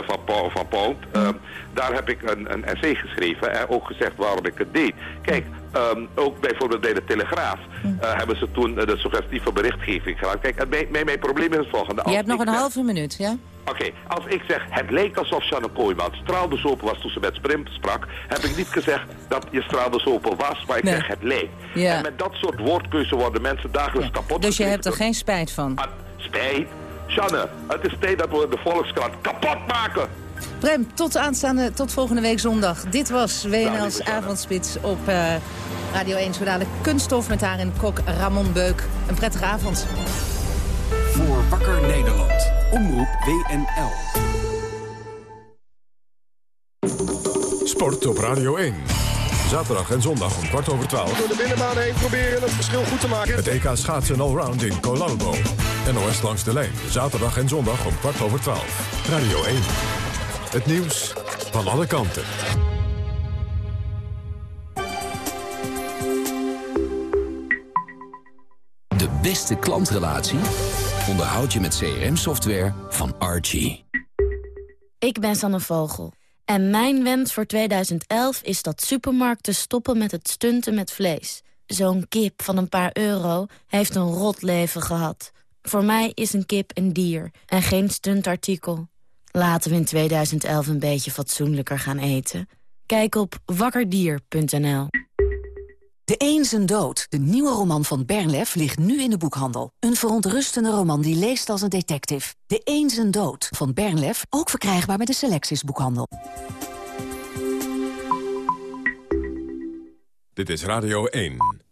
van, van Pound. Daar heb ik een, een essay geschreven en ook gezegd waarom ik het deed. Kijk, ehm, ook bijvoorbeeld bij de Telegraaf eh, hebben ze toen eh, de suggestieve berichtgeving gedaan. Kijk, het, mijn, mijn, mijn probleem is het volgende. Je hebt nog een zeg- halve minuut, ja? Oké, als ik zeg, het leek alsof Shannon Kooijman straalbezopen was toen ze met Sprim sprak, heb ik niet gezegd dat je straalbezopen was, maar ik Nee. zeg het leek. Ja. En met dat soort woordkeuze worden mensen dagelijks kapot Dus je hebt er geen spijt van? Spijt. Sjanne, het is tijd dat we de Volkskrant kapot maken. Prem, tot aanstaande, tot volgende week zondag. Dit was WNL's Avondspits op uh, Radio 1. Zodra kunststof met haar en kok Ramon Beuk. Een prettige avond. Voor Wakker Nederland. Omroep WNL. Sport op Radio 1. Zaterdag en zondag om kwart over twaalf. Door de binnenbaan heen proberen het verschil goed te maken. Het EK schaatsen allround in Colalbo. NOS langs de lijn. Zaterdag en zondag om kwart over twaalf. Radio 1. Het nieuws van alle kanten. De beste klantrelatie onderhoud je met CRM-software van Archie. Ik ben Sanne Vogel. En mijn wens voor 2011 is dat supermarkten stoppen met het stunten met vlees. Zo'n kip van een paar euro heeft een rot leven gehad. Voor mij is een kip een dier en geen stuntartikel. Laten we in 2011 een beetje fatsoenlijker gaan eten. Kijk op wakkerdier.nl. De Een zijn dood, de nieuwe roman van Bernlef, ligt nu in de boekhandel. Een verontrustende roman die leest als een detective. De Een zijn dood van Bernlef, ook verkrijgbaar bij de Selectis boekhandel. Dit is Radio 1.